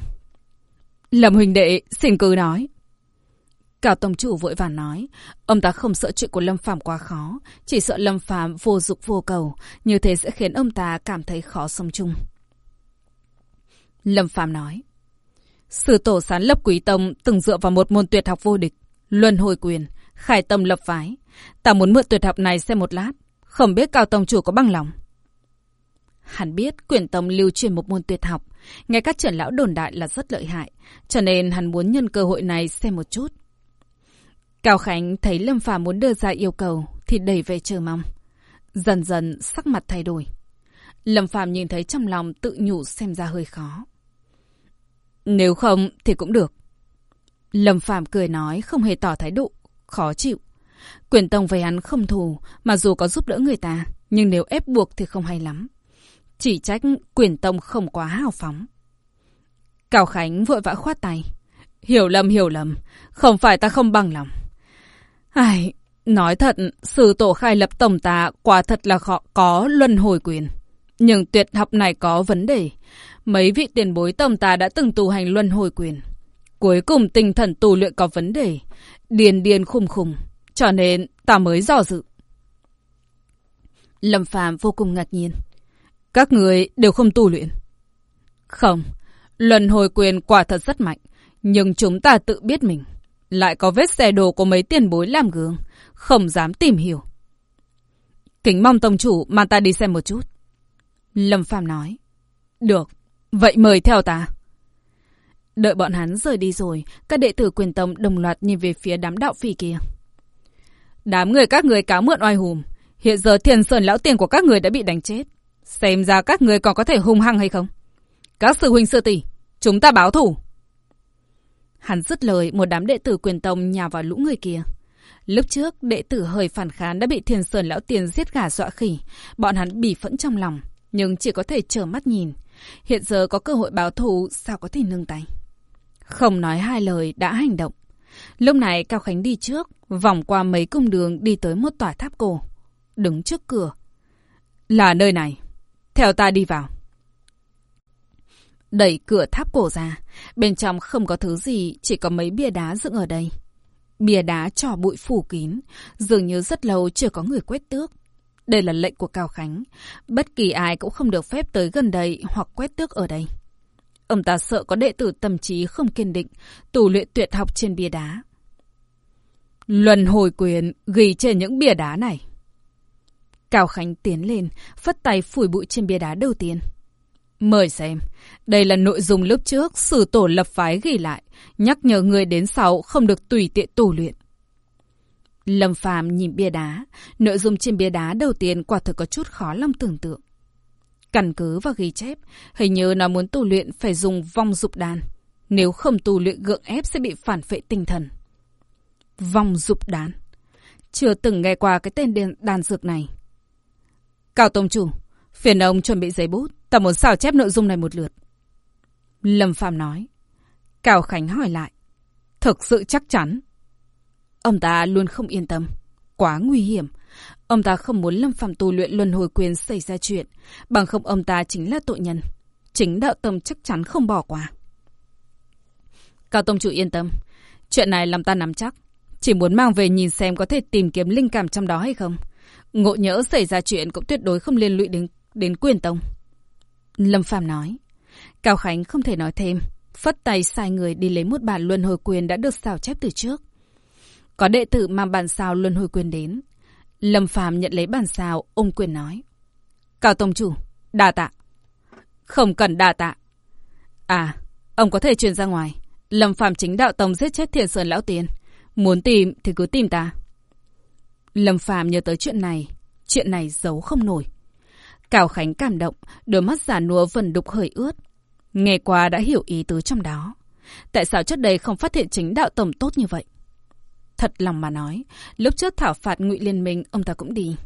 Lâm huynh đệ, xin cứ nói. Cao Tông Chủ vội vàng nói, ông ta không sợ chuyện của Lâm Phàm quá khó, chỉ sợ Lâm Phàm vô dục vô cầu, như thế sẽ khiến ông ta cảm thấy khó sống chung. Lâm Phàm nói, Sư tổ sán lập quý tông từng dựa vào một môn tuyệt học vô địch, luân hồi quyền, khải tâm lập phái. Ta muốn mượn tuyệt học này xem một lát, không biết Cao Tông Chủ có bằng lòng. Hắn biết quyển tông lưu truyền một môn tuyệt học, nghe các trưởng lão đồn đại là rất lợi hại, cho nên hắn muốn nhân cơ hội này xem một chút. Cao Khánh thấy Lâm Phàm muốn đưa ra yêu cầu thì đẩy về chờ mong. Dần dần sắc mặt thay đổi. Lâm Phàm nhìn thấy trong lòng tự nhủ xem ra hơi khó. Nếu không thì cũng được. Lâm Phàm cười nói không hề tỏ thái độ, khó chịu. Quyền Tông với hắn không thù, mà dù có giúp đỡ người ta, nhưng nếu ép buộc thì không hay lắm. Chỉ trách quyền Tông không quá hào phóng. Cao Khánh vội vã khoát tay. Hiểu lầm hiểu lầm, không phải ta không bằng lòng. Ai, nói thật, sư tổ khai lập tổng ta quả thật là họ có luân hồi quyền. Nhưng tuyệt học này có vấn đề. Mấy vị tiền bối tổng ta đã từng tu hành luân hồi quyền. Cuối cùng tinh thần tu luyện có vấn đề. Điền điền khùng khùng. Cho nên ta mới dò dự. Lâm Phàm vô cùng ngạc nhiên. Các người đều không tu luyện. Không, luân hồi quyền quả thật rất mạnh. Nhưng chúng ta tự biết mình. Lại có vết xe đồ của mấy tiền bối làm gương. Không dám tìm hiểu. Kính mong tông chủ mang ta đi xem một chút. Lâm Phàm nói. Được, vậy mời theo ta. Đợi bọn hắn rời đi rồi, các đệ tử quyền tông đồng loạt nhìn về phía đám đạo phỉ kia. Đám người các người cáo mượn oai hùm. Hiện giờ thiền sơn lão tiền của các người đã bị đánh chết. Xem ra các người còn có thể hung hăng hay không? Các sư huynh sư tỷ, chúng ta báo thủ. Hắn dứt lời, một đám đệ tử quyền tông nhào vào lũ người kia. Lúc trước, đệ tử hơi phản kháng đã bị thiền sơn lão tiền giết gà dọa khỉ. Bọn hắn bỉ phẫn trong lòng, nhưng chỉ có thể trở mắt nhìn. Hiện giờ có cơ hội báo thù, sao có thể nương tay? Không nói hai lời, đã hành động. Lúc này Cao Khánh đi trước, vòng qua mấy cung đường đi tới một tòa tháp cổ. Đứng trước cửa. Là nơi này. Theo ta đi vào. Đẩy cửa tháp cổ ra. Bên trong không có thứ gì, chỉ có mấy bia đá dựng ở đây. Bia đá trò bụi phủ kín, dường như rất lâu chưa có người quét tước. Đây là lệnh của Cao Khánh. Bất kỳ ai cũng không được phép tới gần đây hoặc quét tước ở đây. Ông ta sợ có đệ tử tâm trí không kiên định, tù luyện tuyệt học trên bia đá. Luân hồi quyền ghi trên những bia đá này. Cao Khánh tiến lên, phất tay phủi bụi trên bia đá đầu tiên. Mời xem, đây là nội dung lúc trước sử tổ lập phái ghi lại, nhắc nhở người đến sau không được tùy tiện tù luyện. Lâm Phàm nhìn bia đá, nội dung trên bia đá đầu tiên quả thực có chút khó lòng tưởng tượng. Căn cứ và ghi chép, hình như nó muốn tu luyện phải dùng vong dục đàn. Nếu không tu luyện gượng ép sẽ bị phản phệ tinh thần. Vong dục đàn. Chưa từng nghe qua cái tên đàn, đàn dược này. Cao Tông Chủ, phiền ông chuẩn bị giấy bút. Ta muốn sao chép nội dung này một lượt. Lâm Phạm nói. Cao Khánh hỏi lại. Thực sự chắc chắn. Ông ta luôn không yên tâm. Quá nguy hiểm. Ông ta không muốn Lâm Phạm tu luyện luân hồi quyền xảy ra chuyện. Bằng không ông ta chính là tội nhân. Chính đạo tâm chắc chắn không bỏ qua. Cao Tông Chủ yên tâm. Chuyện này làm ta nắm chắc. Chỉ muốn mang về nhìn xem có thể tìm kiếm linh cảm trong đó hay không. Ngộ nhỡ xảy ra chuyện cũng tuyệt đối không liên lụy đến, đến quyền tông. Lâm Phàm nói. Cao Khánh không thể nói thêm. Phất tay sai người đi lấy một bản luân hồi quyền đã được xào chép từ trước. Có đệ tử mang bản sao luân hồi quyền đến. Lâm Phàm nhận lấy bản sao, ông quyền nói. Cao Tông Chủ, đa tạ. Không cần đa tạ. À, ông có thể truyền ra ngoài. Lâm Phàm chính đạo tông giết chết thiền sơn lão tiền. Muốn tìm thì cứ tìm ta. Lâm Phàm nhớ tới chuyện này. Chuyện này giấu không nổi. Cảo Khánh cảm động, đôi mắt giả nua vần đục hơi ướt. Nghe qua đã hiểu ý tứ trong đó. Tại sao trước đây không phát hiện chính đạo tổng tốt như vậy? Thật lòng mà nói, lúc trước thảo phạt ngụy Liên Minh, ông ta cũng đi.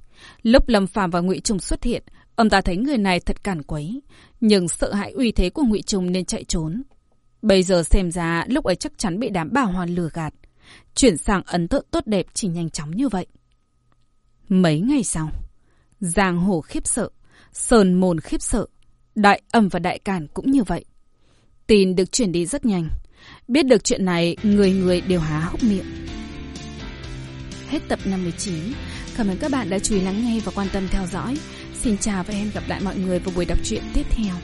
Lúc Lâm Phàm và ngụy Trung xuất hiện, ông ta thấy người này thật cản quấy, nhưng sợ hãi uy thế của ngụy Trung nên chạy trốn. Bây giờ xem ra lúc ấy chắc chắn bị đám bảo hoàn lừa gạt. Chuyển sang ấn tượng tốt đẹp chỉ nhanh chóng như vậy. Mấy ngày sau, Giang Hồ khiếp sợ, Sơn Môn khiếp sợ, Đại Âm và Đại Càn cũng như vậy. Tin được chuyển đi rất nhanh. Biết được chuyện này, người người đều há hốc miệng. Hết tập 59. Cảm ơn các bạn đã chú ý lắng nghe và quan tâm theo dõi. Xin chào và hẹn gặp lại mọi người vào buổi đọc truyện tiếp theo.